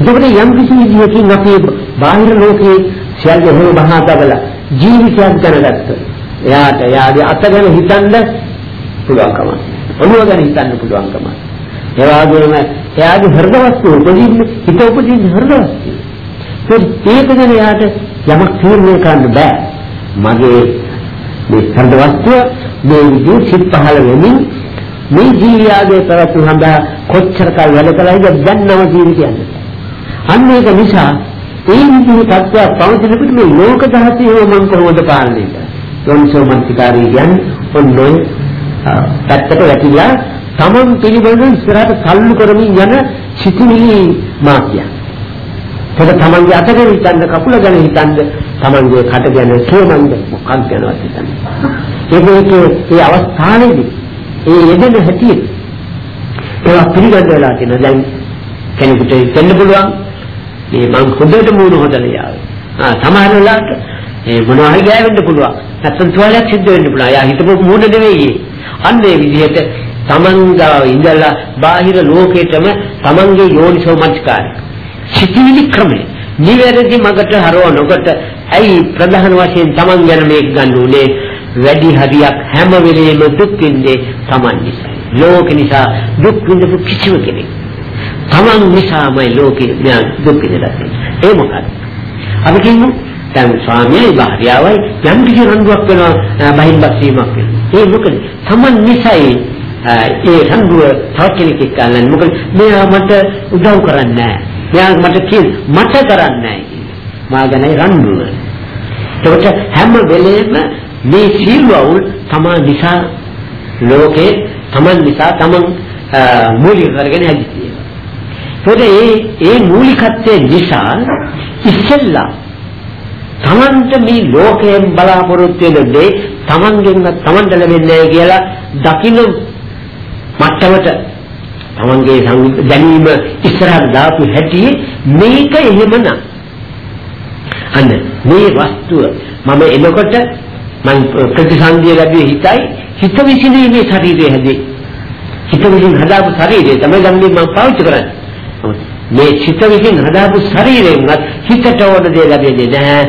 එතකොට යම් කිසි විදිහකින් අපි බාහිර ලෝකයේ සියල්ල හොර බහා තබලා ජීවිතයක් දැනගත්තා. එයාට එයාගේ අත ගැන හිතන්න පුළුවන්කම. ඔළුව ගැන හිතන්න පුළුවන්කම. ඒ වගේම එයාගේ හෘද වස්තු උපදින්න හිත උපදින්න හෘද වස්තු. ඒක ගැන එයාට යමක් තීරණය කරන්න බෑ. මගේ මේ හෘද වස්තුව මේ විදිහට සිත් පහළ වෙමින් මේ ජීවියාගේ පැවැත්ම හඳා කොච්චර කල් වැඩ කළාද දැන් නව ජීවිතයන්නේ. අන්න ඒක නිසා ඒ විදිහේ තත්ත්වයක් පවතිනකොට මේ ලෝක ධාතියව මම කොහොමද පාලනය කරන්නේ? යෝනිසෝ මනසිකාරී කියන්නේ ඔන්නේ පැත්තට වැටිලා තමන් පිළිබඳව ඉස්සරහට සල්ලු කරමින් යන සිතිවිලි මාත්‍යක්. ඒක තමන්ගේ අත ගැන හිතන්න කකුල ගැන හිතන්න තමන්ගේ කට ගැන සෝමන්ද මොකක්ද ගැනවත් හිතන්න. ඒක ඒකේ ඒ අවස්ථාවේදී ඒ යෙදෙන හැටි ඒවා පිළිගන්න වෙලා තියෙනවා. දැන් කෙනෙකුට හිතන්න පුළුවන් මේ මං හොඳට මූණ හොදලා යාවේ. ආ සමහර වෙලාවට ඒ මොනවා හරි ගෑවෙන්න පුළුවන්. නැත්නම් තුවාලයක් සිද්ධ වෙන්න පුළුවන්. යා හිතපො මූණ නෙවෙයි. අන්න ඒ විදිහට තමන්ගාව ඉඳලා බාහිර ලෝකෙටම තමන්ගේ යෝනිසෝ මනස්කාරය. සිතිවිලි ක්‍රමය. නිවැරදි මගට හරවනකොට ඇයි ප්‍රධාන වශයෙන් තමන් ගැන මේක ගන්න උනේ වැඩි හරියක් හැම වෙලෙම දුක් විඳේ තමන් නිසා. ලෝක නිසා දුක් විඳපු කිසිම කෙනෙක් තමන් නිසාමයි ලෝකෙ ඥාන දුක් විඳලා තියෙන්නේ. ඒ මොකක්ද? අපි කියමු දැන් ස්වාමියයි භාර්යාවයි යම් කිසි රණ්ඩුවක් වෙනවා බහින්වත් වීමක් වෙනවා. ඒ මොකද? තමන් නිසායි ඒ රණ්ඩුව තව කෙනෙක් එක්කල්ලා මොකද මෙයා මට උදව් කරන්නේ නැහැ. මෙයා මට කිය මට කරන්නේ නැහැ. මා ගැන රණ්ඩුව. ඒකට හැම වෙලේම මේ සීලවල් තමන් නිසා ලෝකේ තමන් නිසා තමන් මූලික කරගෙන හැදිතියි. ඒකට ඒ ඒ මූලිකත්වයේ නිසා ඉස්සෙල්ලා තමන්ට මේ ලෝකයෙන් බලාපොරොත්තු වෙන දේ තමන්ගෙන් තමන්ට ලැබෙන්නේ කියලා දකින්න මට්ටමට තමන්ගේ දැනීම ඉස්සරහට දාපු හැටි මේක එහෙමනම්. අන්න මේ වස්තුව මම එනකොට මම ප්‍රතිසන්දිය ලැබුවේ හිතයි හිත විසිරීමේ ශරීරය හැදේ. හිත විසින් හදාපු ශරීරය තමයි දැන් මම පාවිච්චි කරන්නේ. මේ චිත විසින් හදාපු ශරීරයෙන්වත් හිතට ඕන දේ ලැබෙන්නේ නැහැ.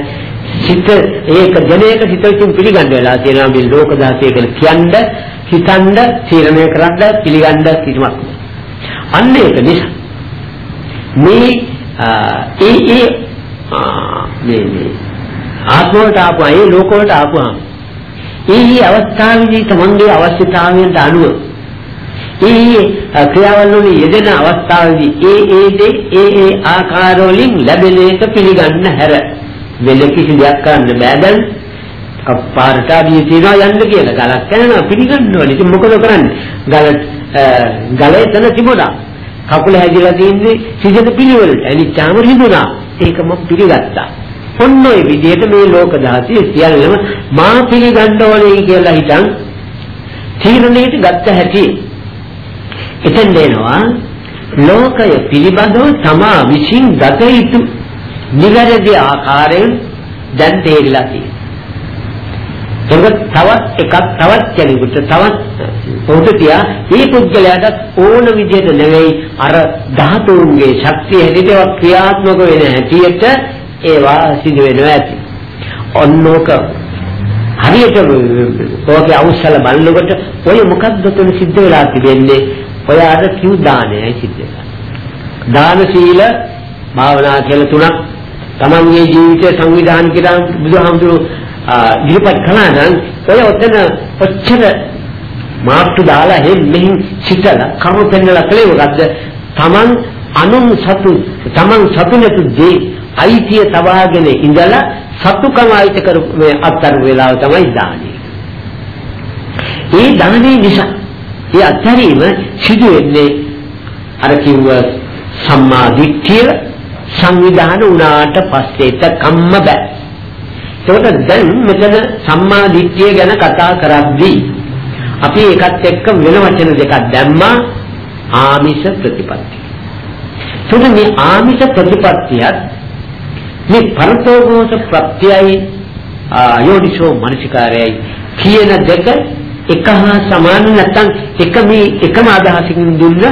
චිත ඒක ජනේක හිත විසින් පිළිගන්න වෙලා තියෙනවා මේ ලෝක දාසිය කියලා කියන්න, හිතන්න, තීරණය කරන්න, පිළිගන්න කිසිමක්. අන්න ඒක නිසා මේ ඒ ඒ මේ මේ ආත්මවලට ආපුවා ඒ ලෝකවලට ආපුවාම ඒ අවස්ථාවේදී තමන්ගේ අවශ්‍යතාවයන්ට අනුව ඒ ක්‍රියාවල් වල යෙදෙන අවස්ථාවේදී ඒ ඒ දේ ඒ ඒ ආකාර වලින් ලැබෙන එක පිළිගන්න හැර. වෙන කිසි දෙයක් කරන්න බෑ. දැන් පාරට ආදී තියනවා යන්න කියලා ගලක් කරනවා පිළිගන්න ඕනේ. ඉතින් මොකද කරන්නේ? ගල ගලේ තන තිබුණා. කකුල හැදිලා තියෙන්නේ සිජත පිළිවෙලට. එනිච්චාම හිඳුණා ඒක මම පිළිගත්තා. ඔන්න ඔය විදිහට මේ ලෝක ධාතිය සියල්ලම මා පිළිගන්න ඕනේ කියලා හිතන් තීරණයට ගත්ත හැටි එතෙන් දෙනවා ලෝකය පිළිබඳව තමා විශ්ින් ගත යුතු නිවැරදි ආකාරයෙන් දැන් තේරිලා තියෙනවා. ඒක තවත් එකක් තවත් කෙනෙකුට තවත් පොදුතිය මේ පුද්ගලයාට ඕන විදිහට නෙවෙයි අර ධාතුන්ගේ ශක්තිය හැටියට ක්‍රියාත්මක වෙන හැටියට ඒවා සිදු වෙනවා ඇති. ඔන්නෝක හරියට ඔයගේ අවශ්‍යල බලනකොට ඔය මොකක්ද තුන සිද්ධ වෙලා තිබෙන්නේ ඔයාට කිව් දානයයි සිද්ධ වෙනවා. දාන සීල භාවනා කියලා තුනක් තමන්ගේ ජීවිතය සංවිධානය කරලා බුදුහාමුදුරු ඉදිරිපත් කළා නම් ඔය ඔතන ඔච්චර මාට්ටු දාලා එහෙන් මෙහින් සිටලා කර්ම පෙන්නලා කලේ මොකද්ද? තමන් අනුන් සතු තමන් සතු නැතු දේ අයිතිය තබාගෙන ඉඳලා සතුකම අයිති කර මේ අත්තර වේලාව තමයි දාන්නේ. ඒ දානේ නිසා ඒ අත්හැරීම සිදු වෙන්නේ අර කිව්ව සම්මා දිට්ඨිය සංවිධාන වුණාට පස්සේ තකම්ම බෑ. ඒකට දැන් මෙතන සම්මා දිට්ඨිය ගැන කතා කරද්දී අපි ඒකත් එක්ක වෙන වචන දෙකක් දැම්මා ආමිෂ ප්‍රතිපත්ති. එතකොට මේ ආමිෂ ප්‍රතිපත්තියත් මේ පරතෝගෝස ප්‍රත්‍යයයි යෝනිසෝ මනසිකාරයයි කියන දෙක එක හා සමාන නැත්නම් එක මේ එකම අදහසකින් දුන්න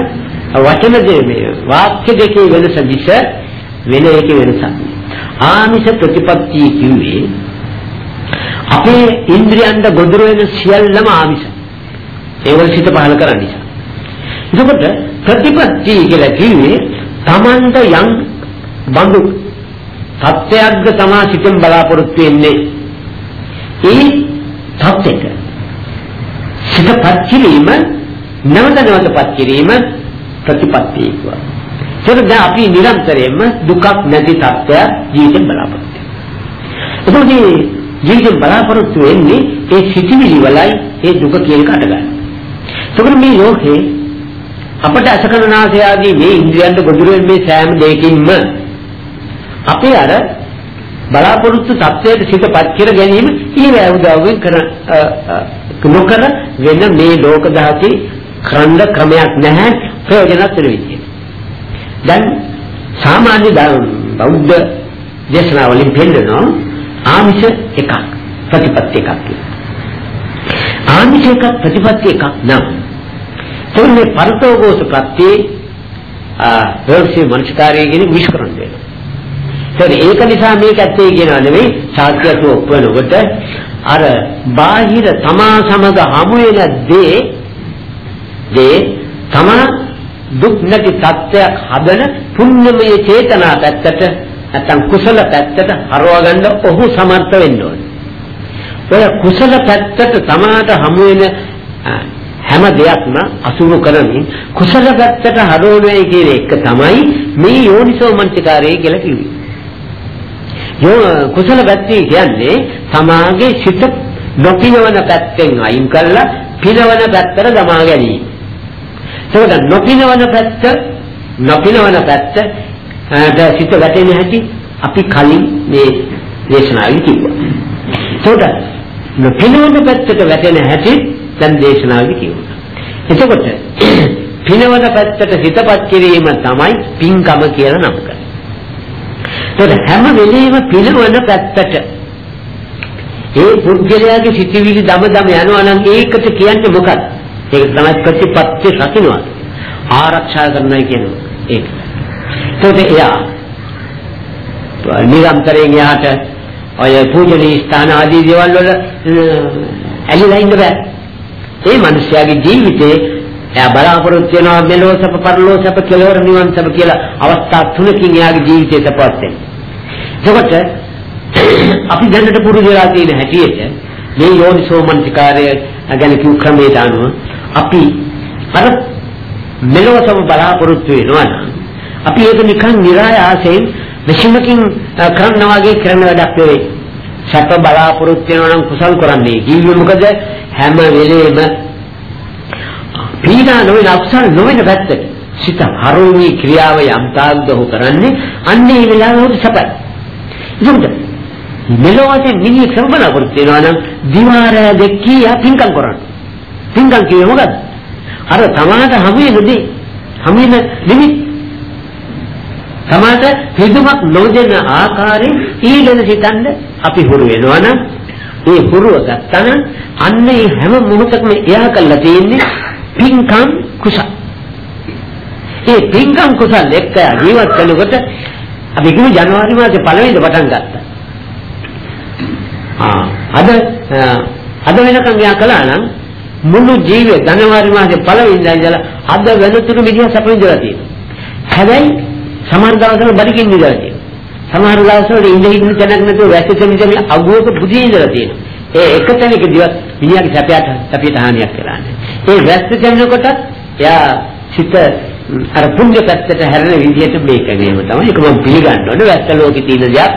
වචන දෙකේ වාක්‍ය දෙකේ වෙනස දිස වෙන එකේ වෙනසක්. ආමිෂ ප්‍රතිපත්තිය කිව්වේ අපේ ඉන්ද්‍රියන්ට ගොදුරු වෙන සියල්ලම ආමිෂ. ඒවල සිත පහල කරන්න නිසා. එතකොට ප්‍රතිපත්තිය කියලා කිව්වේ Tamanta යම් බඳු සත්‍යයක්ද තමා සිතෙන් බලාපොරොත්තු වෙන්නේ. ඒ සත්‍යක සිතපත් කිරීම නැවත නැවතපත් කිරීම ප්‍රතිපත්තිය කියනවා. ඒක දැන් අපි නිරන්තරයෙන්ම දුකක් නැති තත්ත්වයක් ජීවිතෙන් බලාපොරොත්තු වෙනවා. එතකොට ජීවිතෙන් බලාපොරොත්තු වෙන්නේ ඒ සිතිවිලි වලයි ඒ දුක කියන එකට ගන්න. එතකොට මේ ලෝකේ අපට අසකනාසය ආදී මේ ඉන්ද්‍රියන්ට ගොදුරු වෙන මේ සෑම දෙයකින්ම අපේ අර බලාපොරොත්තු තත්වයට සිතපත් කර ගැනීම ඊවැ උදව්වෙන් කර නොකර වෙන මේ ලෝක ධාතී ක්‍රන්ද ක්‍රමයක් නැහැ ප්‍රයෝජනවත් වෙන විදියට. දැන් සාමාන්‍ය බෞද්ධ දේශනාවලින් පෙන්නනවා ආමිෂ එකක් ප්‍රතිපත්ති එකක් කියලා. ආමිෂ එකක් ප්‍රතිපත්ති එකක් නම් තුන්නේ පරතෝගෝස ප්‍රත්‍යේ ආ රෝක්ෂේ මනස්කාරයේ කියන විශ්කරණ වෙනවා. ඒත් ඒක නිසා මේක ඇත්තේ කියනවා නෙවෙයි සාක්ෂියතු ඔප්පනකොට අර බාහිර තමා සමග හමු වෙන දේ දේ තමා දුක් නැති තත්ත්වයක් හදන පුණ්‍යමය චේතනා පැත්තට නැත්නම් කුසල පැත්තට හරවගන්න ඔහු සමර්ථ වෙන්න ඕනේ. ඔය කුසල පැත්තට තමාට හමු වෙන හැම දෙයක්ම අසුරු කරමින් කුසල පැත්තට හරවන්නේ කියන එක තමයි මේ යෝනිසෝ මනසිකාරය කියලා කිව්වේ. යෝ කුසල පැත්තේ කියන්නේ තමාගේ සිත නොපිනවන පැත්තෙන් අයින් කරලා පිනවන පැත්තට දමා ගැනීම. ඒකට නොපිනවන පැත්ත නොපිනවන පැත්ත ද සිත වැටෙන හැටි අපි කලින් මේ දේශනාවේ කිව්වා. ඒකට නොපිනවන පැත්තට වැටෙන හැටි දැන් දේශනාවේ කිව්වා. එතකොට පිනවන පැත්තට හිතපත් කිරීම තමයි පින්කම කියලා නම් කරන්නේ. ඒකට හැම වෙලෙම පිනවන පැත්තට ඒ පුද්ගලයාගේ සිතිවිලි දම දම යනවා නම් ඒකට කියන්නේ මොකක්ද? ඒක තමයි ප්‍රතිපත්ති රකින්නවා. ආරක්ෂා කරනවා කියනවා. ඒක. ඒකට එයා නිරන්තරයෙන් යාට ඔය පූජනීය ස්ථාන ආදී දේවල් වල ඇලිලා ඉන්න බෑ. ඒ මිනිස්යාගේ ජීවිතේ එයා බලාපොරොත්තු වෙනවා මෙලෝ සැප පරලෝ සැප කෙලවර නිවන් සැප කියලා අවස්ථා තුනකින් එයාගේ ජීවිතය සපවත් වෙනවා. එතකොට අපි දැනට පුරුදු වෙලා තියෙන හැටියට මේ යෝනිසෝ මනසිකාරය ගැන කිව් ක්‍රමයට අනුව අපි අර මෙලොව සම බලාපොරොත්තු වෙනවා නම් අපි ඒක නිකන් નિરાයාසයෙන් විශ්මකින් කරන්න වගේ කරන වැඩක් නෙවෙයි. සැප බලාපොරොත්තු වෙනවා නම් කුසල් කරන්නේ. ජීවිතේ මොකද හැම වෙලේම පීඩා නොවන අක්ෂර නොවන පැත්තට සිත හරෝමි ක්‍රියාව යම් තාක්ද ඔහු කරන්නේ අන්නේ වෙලාවෙ ඔහු සැපයි. ඒකද මෙලොවට නිවි සම්බලපොරොත්තු වෙනවා නම් දිවාරය දෙකී පින්කම් කරන්නේ. පින්කම් කියේ මොකද්ද? අර තමාට හමු වෙනදී හමු වෙන නිමි තමාට හිදුමක් නොදෙන ආකාරයෙන් ඊළඟ සිතන්න අපි හුරු වෙනවා නම් ඒ හුරුව ගත්තා නම් අන්න ඒ හැම මොහොතකම එයා කළා තියෙන්නේ පින්කම් කුසල. ඒ පින්කම් කුසල එක්ක ජීවත් වෙනකොට අපි කිව්ව ජනවාරි මාසේ පළවෙනිද පටන් ගත්තා. ආ අද අද වෙනකන් යා කළා නම් මුළු ජීවිතේ ජනවාරි මාසේ පළවෙනිදා ඉඳලා අද වෙනතුරු මිදිහ සැපින්දලා තියෙනවා. හැබැයි සමහර දවස්වල බඩකින් ඉඳලා තියෙනවා. සමහර දවස්වල ඉඳ ඉන්න තැනක් නැතුව වැස්ස තෙමිදෙමි අගුවක බුදිය ඉඳලා තියෙනවා. ඒ එක තැනකදීවත් මිනිහාගේ සැපයට සැපයට හානියක් වෙලා නැහැ. ඒ වැස්ස තෙමිනකොට එයා සිත අර පුණ්‍ය පැත්තට හැරෙන විදිහට මේක නේම තමයි. ඒක මම පිළිගන්න ඕනේ. වැස්ස ලෝකේ තියෙන දෙයක්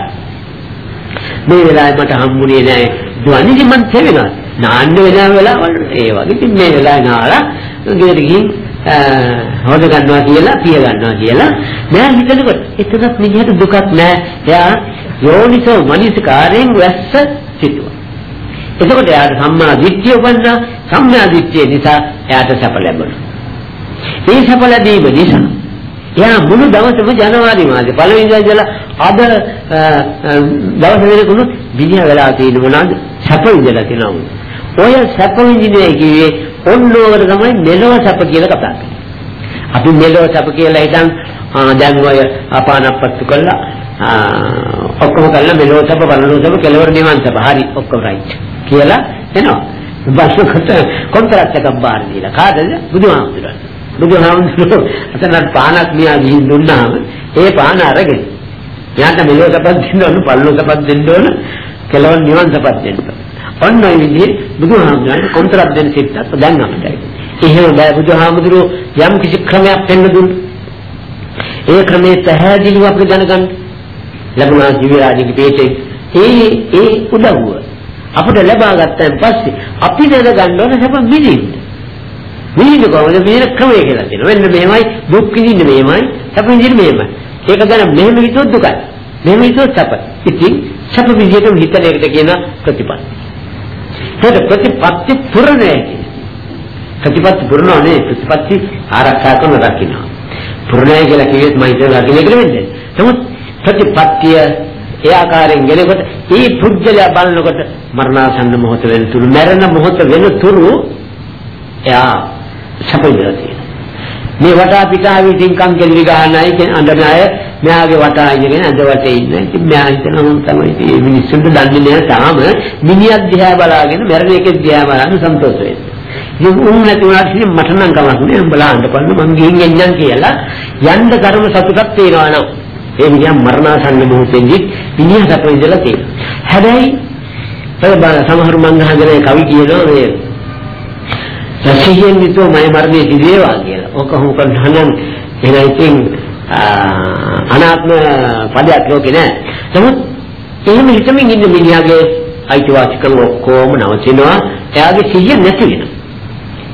මේ වෙලාවේ මට හම්බුනේ නැහැ. දුවන්නේ මම තේවෙනවා. නාන්න වෙන වෙලාවල් ඒ වගේ ඉතින් මේ වෙලාවේ නාලා ගෙදර ගිහින් හොද ගන්නවා කියලා පිය ගන්නවා කියලා මෙයා හිතනකොට එතනත් විදිහට දුකක් නෑ එයා යෝනිසෝ මනසිකාරයෙන් වැස්ස සිටුවා එතකොට එයාට සම්මා දිට්ඨිය උපන්නා සම්මා දිට්ඨිය නිසා එයාට සැප ලැබුණා ඒ සැප ලැබීම නිසා එයා මුළු දවසම ජනවාරි මාසේ පළවෙනි දවසේ ඉඳලා අද දවස් වෙනකුණු විදිහ වෙලා තියෙන මොනවාද සැප විඳලා තියෙනවා. ඔය සැප විඳිනේ කිව්වේ ඔන්නෝකට තමයි මෙලොව සැප කියලා කතා කරන්නේ. අපි මෙලොව සැප කියලා හිතන් දැන් ඔය අපානපත්තු කළා ඔක්කොම කළා මෙලොව සැප බලනෝ සැප කෙලවර නිවන් සැප හරි ඔක්කොම රයිට් කියලා එනවා. බස්කට කොන්ත්‍රාත් එකක් බාර දීලා කාටද බුදුහාමුදුරන් බුදුහාමුදුරුවෝ අතන පානක් මියා ගිහින් දුන්නාම ඒ පාන අරගෙන යාට මෙලොව සපත් දෙන්න ඕන පල්ලෝ සපත් දෙන්න ඕන කෙලවන් නිවන් සපත් දෙන්න. ඔන්න ඔය විදිහේ බුදුහාමුදුරන් කොන්ත්‍රාත් දෙන්න සිටත් දැන් අපිටයි. එහෙම බෑ බුදුහාමුදුරුවෝ යම් කිසි ක්‍රමයක් පෙන්න දුන්නා. ඒ ක්‍රමයේ පැහැදිලිව අපිට දැනගන්න ලැබුණා ජීවිරාජික පිටේ ඒ ඒ උදව්ව අපිට ලබා ගත්තන් පස්සේ අපි දැනගන්න ඕන හැම මිනිත්තු විඳින්න කොහොමද මේන ක්‍රමය කියලා තියෙනවා. මෙන්න මෙහෙමයි දුක් විඳින්න මෙහෙමයි, සැප විඳින්න මෙහෙමයි. ඒක ගැන මෙහෙම හිතුවොත් දුකයි. මෙහෙම හිතුවොත් සැප. ඉතින් සැප විදියට හිතන එකට කියන ප්‍රතිපත්ති. ඒක ප්‍රතිපත්ති පුරණය කියන්නේ. ප්‍රතිපත්ති පුරණනේ ප්‍රතිපත්ති ආරක්ෂා කරන රකින්නවා. පුරණය කියලා කිව්වෙත් මම හිතන රකින්න එක නෙවෙයි. නමුත් ප්‍රතිපත්තිය ඒ ආකාරයෙන් ගෙනකොට ඒ පුජ්‍යලයා බලනකොට මරණාසන්න මොහොත වෙන තුරු මරණ මොහොත වෙන තුරු එයා සපයලා තියෙනවා. මේ වටා පිටාවේ ඉතින් කම් කෙලි ගහනයි කියන අඬන අය මෙයාගේ වටා ඉඳගෙන අඳ වටේ ඉන්න. ඉතින් මෙයා හිතන උන් තමයි මේ මිනිස්සුන්ට දන්නේ නැහැ තාම මිනිහක් දිහා බලාගෙන මරණ එකේ දිහා බලන්න සන්තෝෂ වෙන්නේ. ඉතින් උන් නැති වුණාට ඉතින් මට නම් කමක් නෑ උඹලා අඬපන්න මං ගිහින් එන්නම් කියලා යන්න කර්ම සතුටක් තේනවා නම් ඒ මිනිහා මරණාසන්න මොහොතේදී මිනිහා සැප විඳලා තියෙනවා. හැබැයි සමහර මං අහගෙන කවි කියනවා මේ සිහියෙන් විතෝ මය මරණය දිවේවා කියලා. ඔක හුකන් හනන් එහෙනම් ඉතින් අනාත්ම පදයක් ලෝකේ නෑ. නමුත් එහෙම හිතමින් ඉන්න මිනිහාගේ අයිතිවාසිකම් ඔක්කොම නවතිනවා. එයාගේ සිහිය නැති වෙනවා.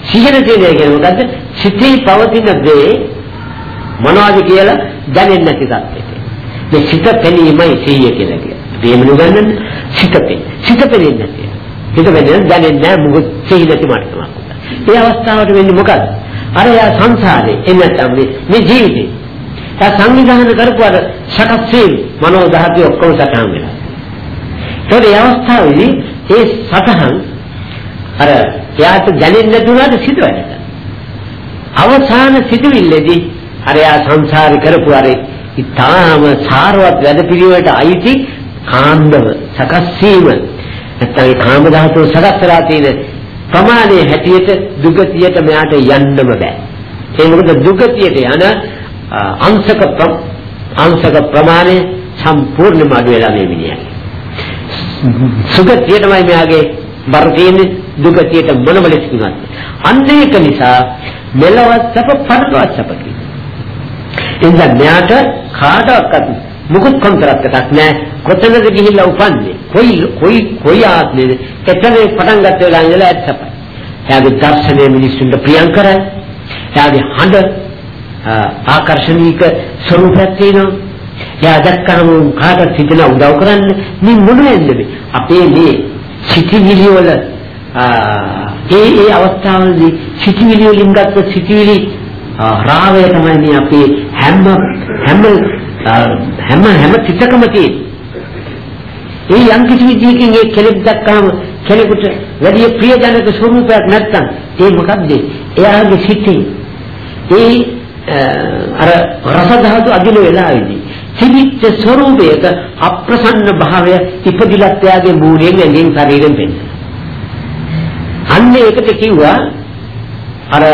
සිහිය නැති වෙනවා කියන්නේ මොකද්ද? සිතේ පවතින දේ මොනවද කියලා දැනෙන්නේ නැති තත්ත්වයක. මේ සිත පෙනීමයි සිහිය කියලා කියන්නේ. ප්‍රේම නුගන්නන්නේ සිත පෙන. සිත පෙනෙන්නේ නැති. සිත පෙනෙන්නේ දැනෙන්නේ නැහැ මොකද සිහිය නැති මට්ටමක්. ඒ අවස්ථාවට වෙන්නේ මොකද? අර යා සංසාරේ එන්නතම් මේ ජීවිතේ. ඒ සංවිධානය කරපු අර සකස් වීම මනෝ ධාතු ඔක්කොම සටහන් වෙනවා. ඒ අවස්ථාවේදී ඒ සටහන් අර යාට දැනෙන්නේ නැතුණාට සිදු වෙනවා. අවසාන සිදුවිල්ලේදී අර යා සංසාරේ කරපු අර ඊටාම සාරවත් වැඩ පිළිවෙලට අයිති කාන්දව සකස් වීම නැත්නම් කාම ධාතුව සකස් කරලා තියෙන ප්‍රමාණයේ හැටියට දුගතියට මෙයාට යන්නම බෑ. ඒ මොකද දුගතියට යන අංශක අංශක ප්‍රමාණය සම්පූර්ණයෙන්ම අඩු වෙලා මේ මිනිහා. සුගතියටමයි මෙයාගේ බර තියෙන්නේ දුගතියට මොනම ලෙසකින්වත්. අන්න ඒක නිසා මෙලවත් සැප පරලොවත් සැප කියනවා. එනිසා මෙයාට කාටවත් මුකුත් කොන්ත්‍රාත් එකක් නැහැ. කොතනද ගිහිල්ලා උපන්නේ? කොයි කොයි කොයි ආත්මෙද? එතන පටන් ගත්ත වෙලාව ඉඳලා ඇත්ත තමයි. එයාගේ දර්ශනය මිනිස්සුන්ට ප්‍රියංකරයි. එයාගේ හඬ ආකර්ෂණීය ස්වරූපයක් තියෙනවා. එයා දැක්කම කාටද හිතන උදව් කරන්න මේ මොනවෙන්ද මේ? අපේ මේ සිටිවිලි වල ඒ ඒ අවස්ථාවලදී සිටිවිලි වලින් ගත්ත සිටිවිලි රාවය තමයි මේ අපේ හැම හැම හැම හැම තිතකම තියෙන. ඒ යම් කිසි විදිහකින් ඒ කෙලෙස් දක්කාම කෙනෙකුට වැඩි ප්‍රියජනක ස්වරූපයක් නැත්තම් ඒ මොකද්ද? එයාගේ සිතේ ඒ අර රස ධාතු අදින වෙලාවේදී තිබිච්ච ස්වરૂපයක අප්‍රසන්න භාවය ඉපදිලත් එයාගේ මූලයෙන් ඇඟෙන් ශරීරයෙන් පෙන්නන. අන්න ඒකට කිව්වා අර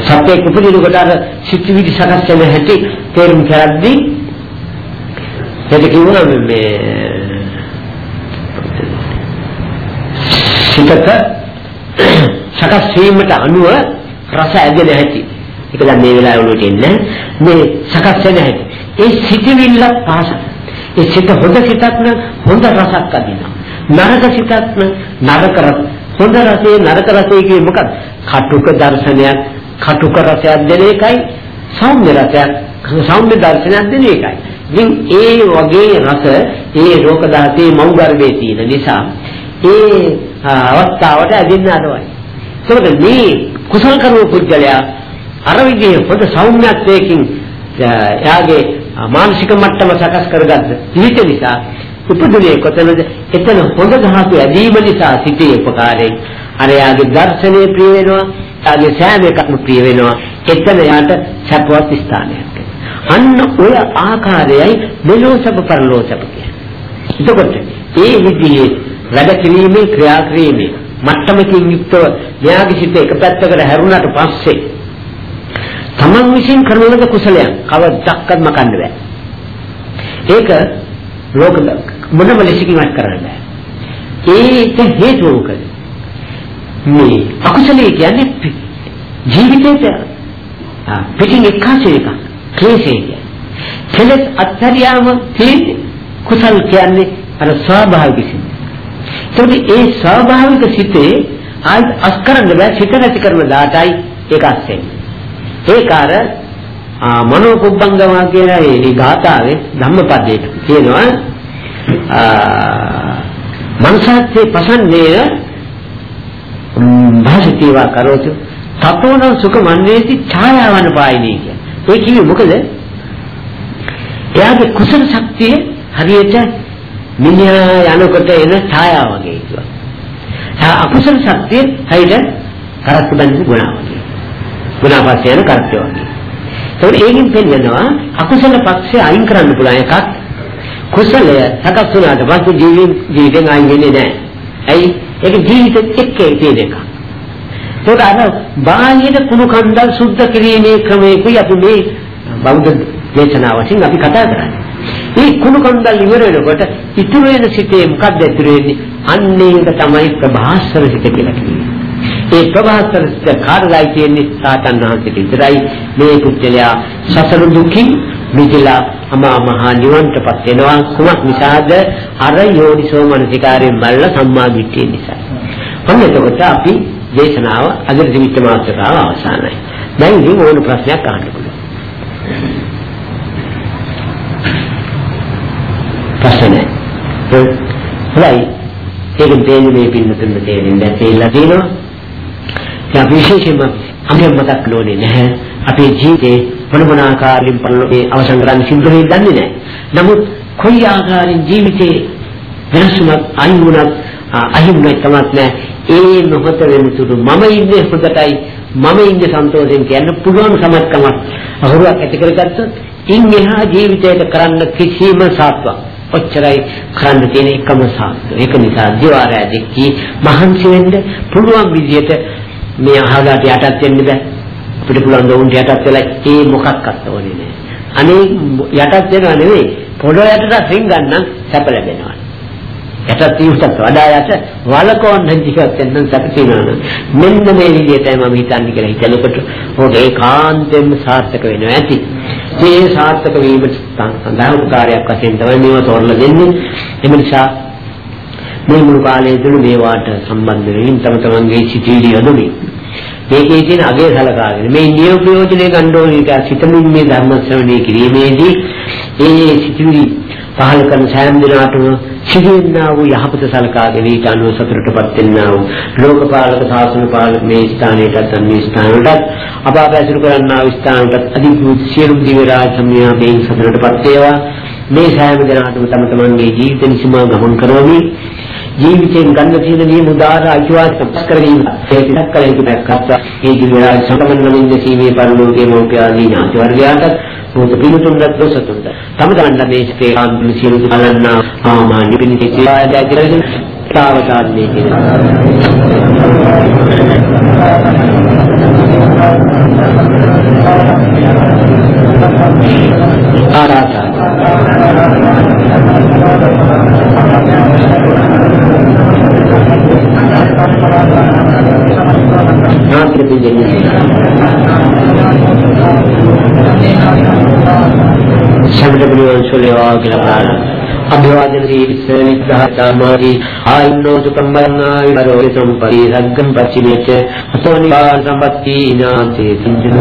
සත්‍යයක් උපදිනකොට අර සිත්විලි සකස් වෙන හැටි තේරුම් කරද්දී ඒක කිව්වොත් මේ සිතක සකස් වීමට අනුව රස ඇදෙන හැටි ඒක දැන් මේ වෙලාවේ උඩට එන්නේ මේ සකස් වෙන හැටි ඒ සිතවිල්ල පාස. ඒ සිත හොඳ සිතක් නම් හොඳ රසක් අදිනවා. නරක සිතක් නම් නරක හොඳ රසයේ නරක රසයේ කියේ මොකක්ද? කටුක දර්ශනයක්, කටුක රසයක් දෙන එකයි සෞම්‍ය රසයක්, සෞම්‍ය දර්ශනයක් දෙන එකයි. ඉතින් ඒ වගේ රස ඒ රෝග දහතේ මව් ගර්භයේ තියෙන නිසා ඒ අවස්ථාවට ඇදින්න අරවයි. ඒකද මේ කුසල කර්ම පුජ්‍යලයා අර විදිහේ පොද සෞම්‍යත්වයකින් එයාගේ මානසික මට්ටම සකස් කරගත්ත ජීවිත නිසා උපදුනේ කොතනද? එතන හොඳ ධාතු ඇදීම නිසා සිටේ උපකාරයෙන් අර යාගේ දර්ශනය ප්‍රිය වෙනවා යාගේ සෑම එකක්ම ප්‍රිය වෙනවා. එතන යාට සපවත් ස්ථානයක් අන්න ඔය ආකාරයයි මෙලෝ සබ පරලෝ සබ කියන්නේ. එතකොට ඒ විදිහේ වැඩ කිරීමේ ක්‍රියා කිරීමේ මට්ටමකින් යුක්තව යාගේ සිට එක පැත්තකට හැරුණාට පස්සේ තමන් විසින් කරන ලද කුසලයන් කවදාවත් මකන්න බෑ ඒක ලෝක මොනම ලෙසකින්වත් කරන්න බෑ. ඒක හේතුව මොකද? මේ අකුසලයේ කියන්නේ ජීවිතේට පිටින් එක්කාසෙ එක ක්ලේශය කියන්නේ. කෙලස් අත්හැරියාම තියෙන්නේ කුසල් කියන්නේ අර ස්වාභාවික සිත්. ඒකේ ඒ ස්වාභාවික සිතේ ආයි අස්කරන්න බෑ සිත නැති කරන දාටයි ඒක අස්සෙන්නේ. ඒක අර මනෝ කුබ්බංගම කියලා මේ ගාථාවේ ධම්මපදයේ කියනවා මනසත්තේ පසන්නේය භාසිතීවා කරොත් තතෝන සුඛ මන්නේති ඡායාවන පායිනේ කිය. ඒ කිව්වේ මොකද? එයාගේ කුසල ශක්තිය හරියට මිනිහා යනකොට එන ඡායාව වගේ කිව්වා. අකුසල ශක්තිය හරියට කරත්තු බඳින ගුණා වගේ. ගුණා පස්සේ යන කරත්තු වගේ. ඒකට ඒකින් පෙන්නනවා අකුසල පක්ෂය අයින් කරන්න පුළුවන් එකක් කුසලය සකස් වුණාට පස්සේ ජීවිතෙන් ජීවිතෙන් අයින් වෙන්නේ නැහැ. ඇයි? ඒක ජීවිතෙත් එක්ක තියෙන එකක්. ඒකට අර බාහිර කුණු කන්දල් සුද්ධ කිරීමේ ක්‍රමයකයි අපි මේ බෞද්ධ දේශනාවකින් අපි කතා කරන්නේ. මේ කුණු කන්දල් ඉවර වෙනකොට ඉතුරු වෙන සිතේ මොකක්ද ඉතුරු වෙන්නේ? අන්න ඒක තමයි ප්‍රභාස්වර සිත කියලා කියන්නේ. ඒ ප්‍රභාස්වර සිත කාර්යයි කියන්නේ සාතන් වහන්සේට විතරයි මේ පුත්‍රයා සසර දුකින් මිදලා අමා මහ නිවන්ටපත් වෙනවා කුමක් නිසාද අර යෝනිසෝ මනසිකාරයෙන් බල්ල සම්මා දිට්ඨිය නිසා. ඔන්න එතකොට අපි දේශනාව අද දිවිත මාත්‍රාව අවසానයි. දැන් ඉතින් ඕන ප්‍රශ්නයක් අහන්න පුළුවන්. ප්‍රශ්න නැහැ. ඒකෙන් තේන්නේ මේ පින්නතුන් තේරෙන්නේ නැතිලා තියෙනවා. ඒ විශේෂයෙන්ම අපේ මතක් නොනේ නැහැ. අපේ ජීවිතේ මොන මොන ආකාරයෙන් පරිලෝකේ අවසන් කරන්න සිද්ධ වෙන්නේ දන්නේ නැහැ. නමුත් කොයි ආකාරයෙන් ජීවිතේ වෙනසුමක් අයිමුණක් අහිමුණක් තමත් නැහැ. ඒ මොහොත වෙනතුරු මම ඉන්නේ හොඳටයි මම ඉන්නේ සන්තෝෂයෙන් කියන්න පුළුවන් සමත්කමක් අහුරක් ඇති කරගත්තොත් ඉන් එහා ජීවිතයට කරන්න කිසිම සාත්වක් ඔච්චරයි කරන්න තියෙන එකම සාත්ව. ඒක නිසා දිවාරය දෙකී මහන්සි වෙන්න පුළුවන් විදිහට මේ අහකට යටත් වෙන්න බෑ. අපිට පුළුවන් දවුන්ට යටත් වෙලා ඒ මොකක්වත් ඕනේ නෑ. අනේ යටත් වෙනවා නෙවෙයි පොළොව යටට රින්ගන්නම් සැප ලැබෙනවා. යටත් తీුටත් වඩා යට වලකෝන් ජීවත් වෙන්න සැප තියෙනවා. මෙන්න මේ විදිහටයි මම හිතන්නේ කියලා හිතනකොට ඕක ඒකාන්තයෙන්ම සාර්ථක වෙනවා ඇති. මේ සාර්ථක වීම සඳහා උපකාරයක් වශයෙන් තමයි මේව තෝරලා දෙන්නේ. එම නිසා මේ මුළු කාලය තුළ මේවාට සම්බන්ධ වෙමින් තම තමන්ගේ සිටිවිලි යොදමින් මේකේ තියෙන අගය සලකාගෙන මේ නියම ප්‍රයෝජනය ගන්න ඕනේ ඒක සිතමින් මේ ධර්ම ශ්‍රවණය කිරීමේදී ඒ සිටිවිලි පහල කරන සෑම දිනකටම සිදුවෙනා වූ යහපත සලකාගෙන ඊට අනුව සතුටටපත් වෙනා වූ ලෝකපාලක සාසන පාලක මේ ස්ථානයටත් අන්‍ය ස්ථානවලට අපාපැසුරු කරන්නා වූ ස්ථානවලට අධිකෘත සියලු දිව්‍ය රාජ සම්මියා මේ සතුටටපත් වේවා. මේ සෑම දිනකටම තම තමන්ගේ ජීවිත නිසීමා ගමන් කරවමින් ජීවිතයෙන් ගන්න තියෙන මේ මුදාර අයිතිවාසිකම් කරගැනීම ඒ පිටක් කල යුතු පැක්කත් ඒ ජීවිතය සම්පන්න වෙන්න සීමේ පරිලෝකයේ මෝපියාදී ඥාති වර්ගයාට මොකද පිළිතුරුත් දොසතුන්ද තම තමන්ට මේ ස්කේ ආන්දුල සියලු බලන්න ආමාන්‍ය පිණිස කියලා කියලා තාවකාන්නේ කියන ආරාධනා. නාත්‍ය පිළිදෙන්නේ සම්බුද්ධ පිළිවෙල සොලේවා කියලා අභිවාදන සීස නිග්‍රහතාමාරි ආයුනෝ සුකම්බන්නා විරෝධ සම්පති සග්ගම් පච්චිමේච අතෝ නිපාන සම්පත්ති නාතේ සිංජන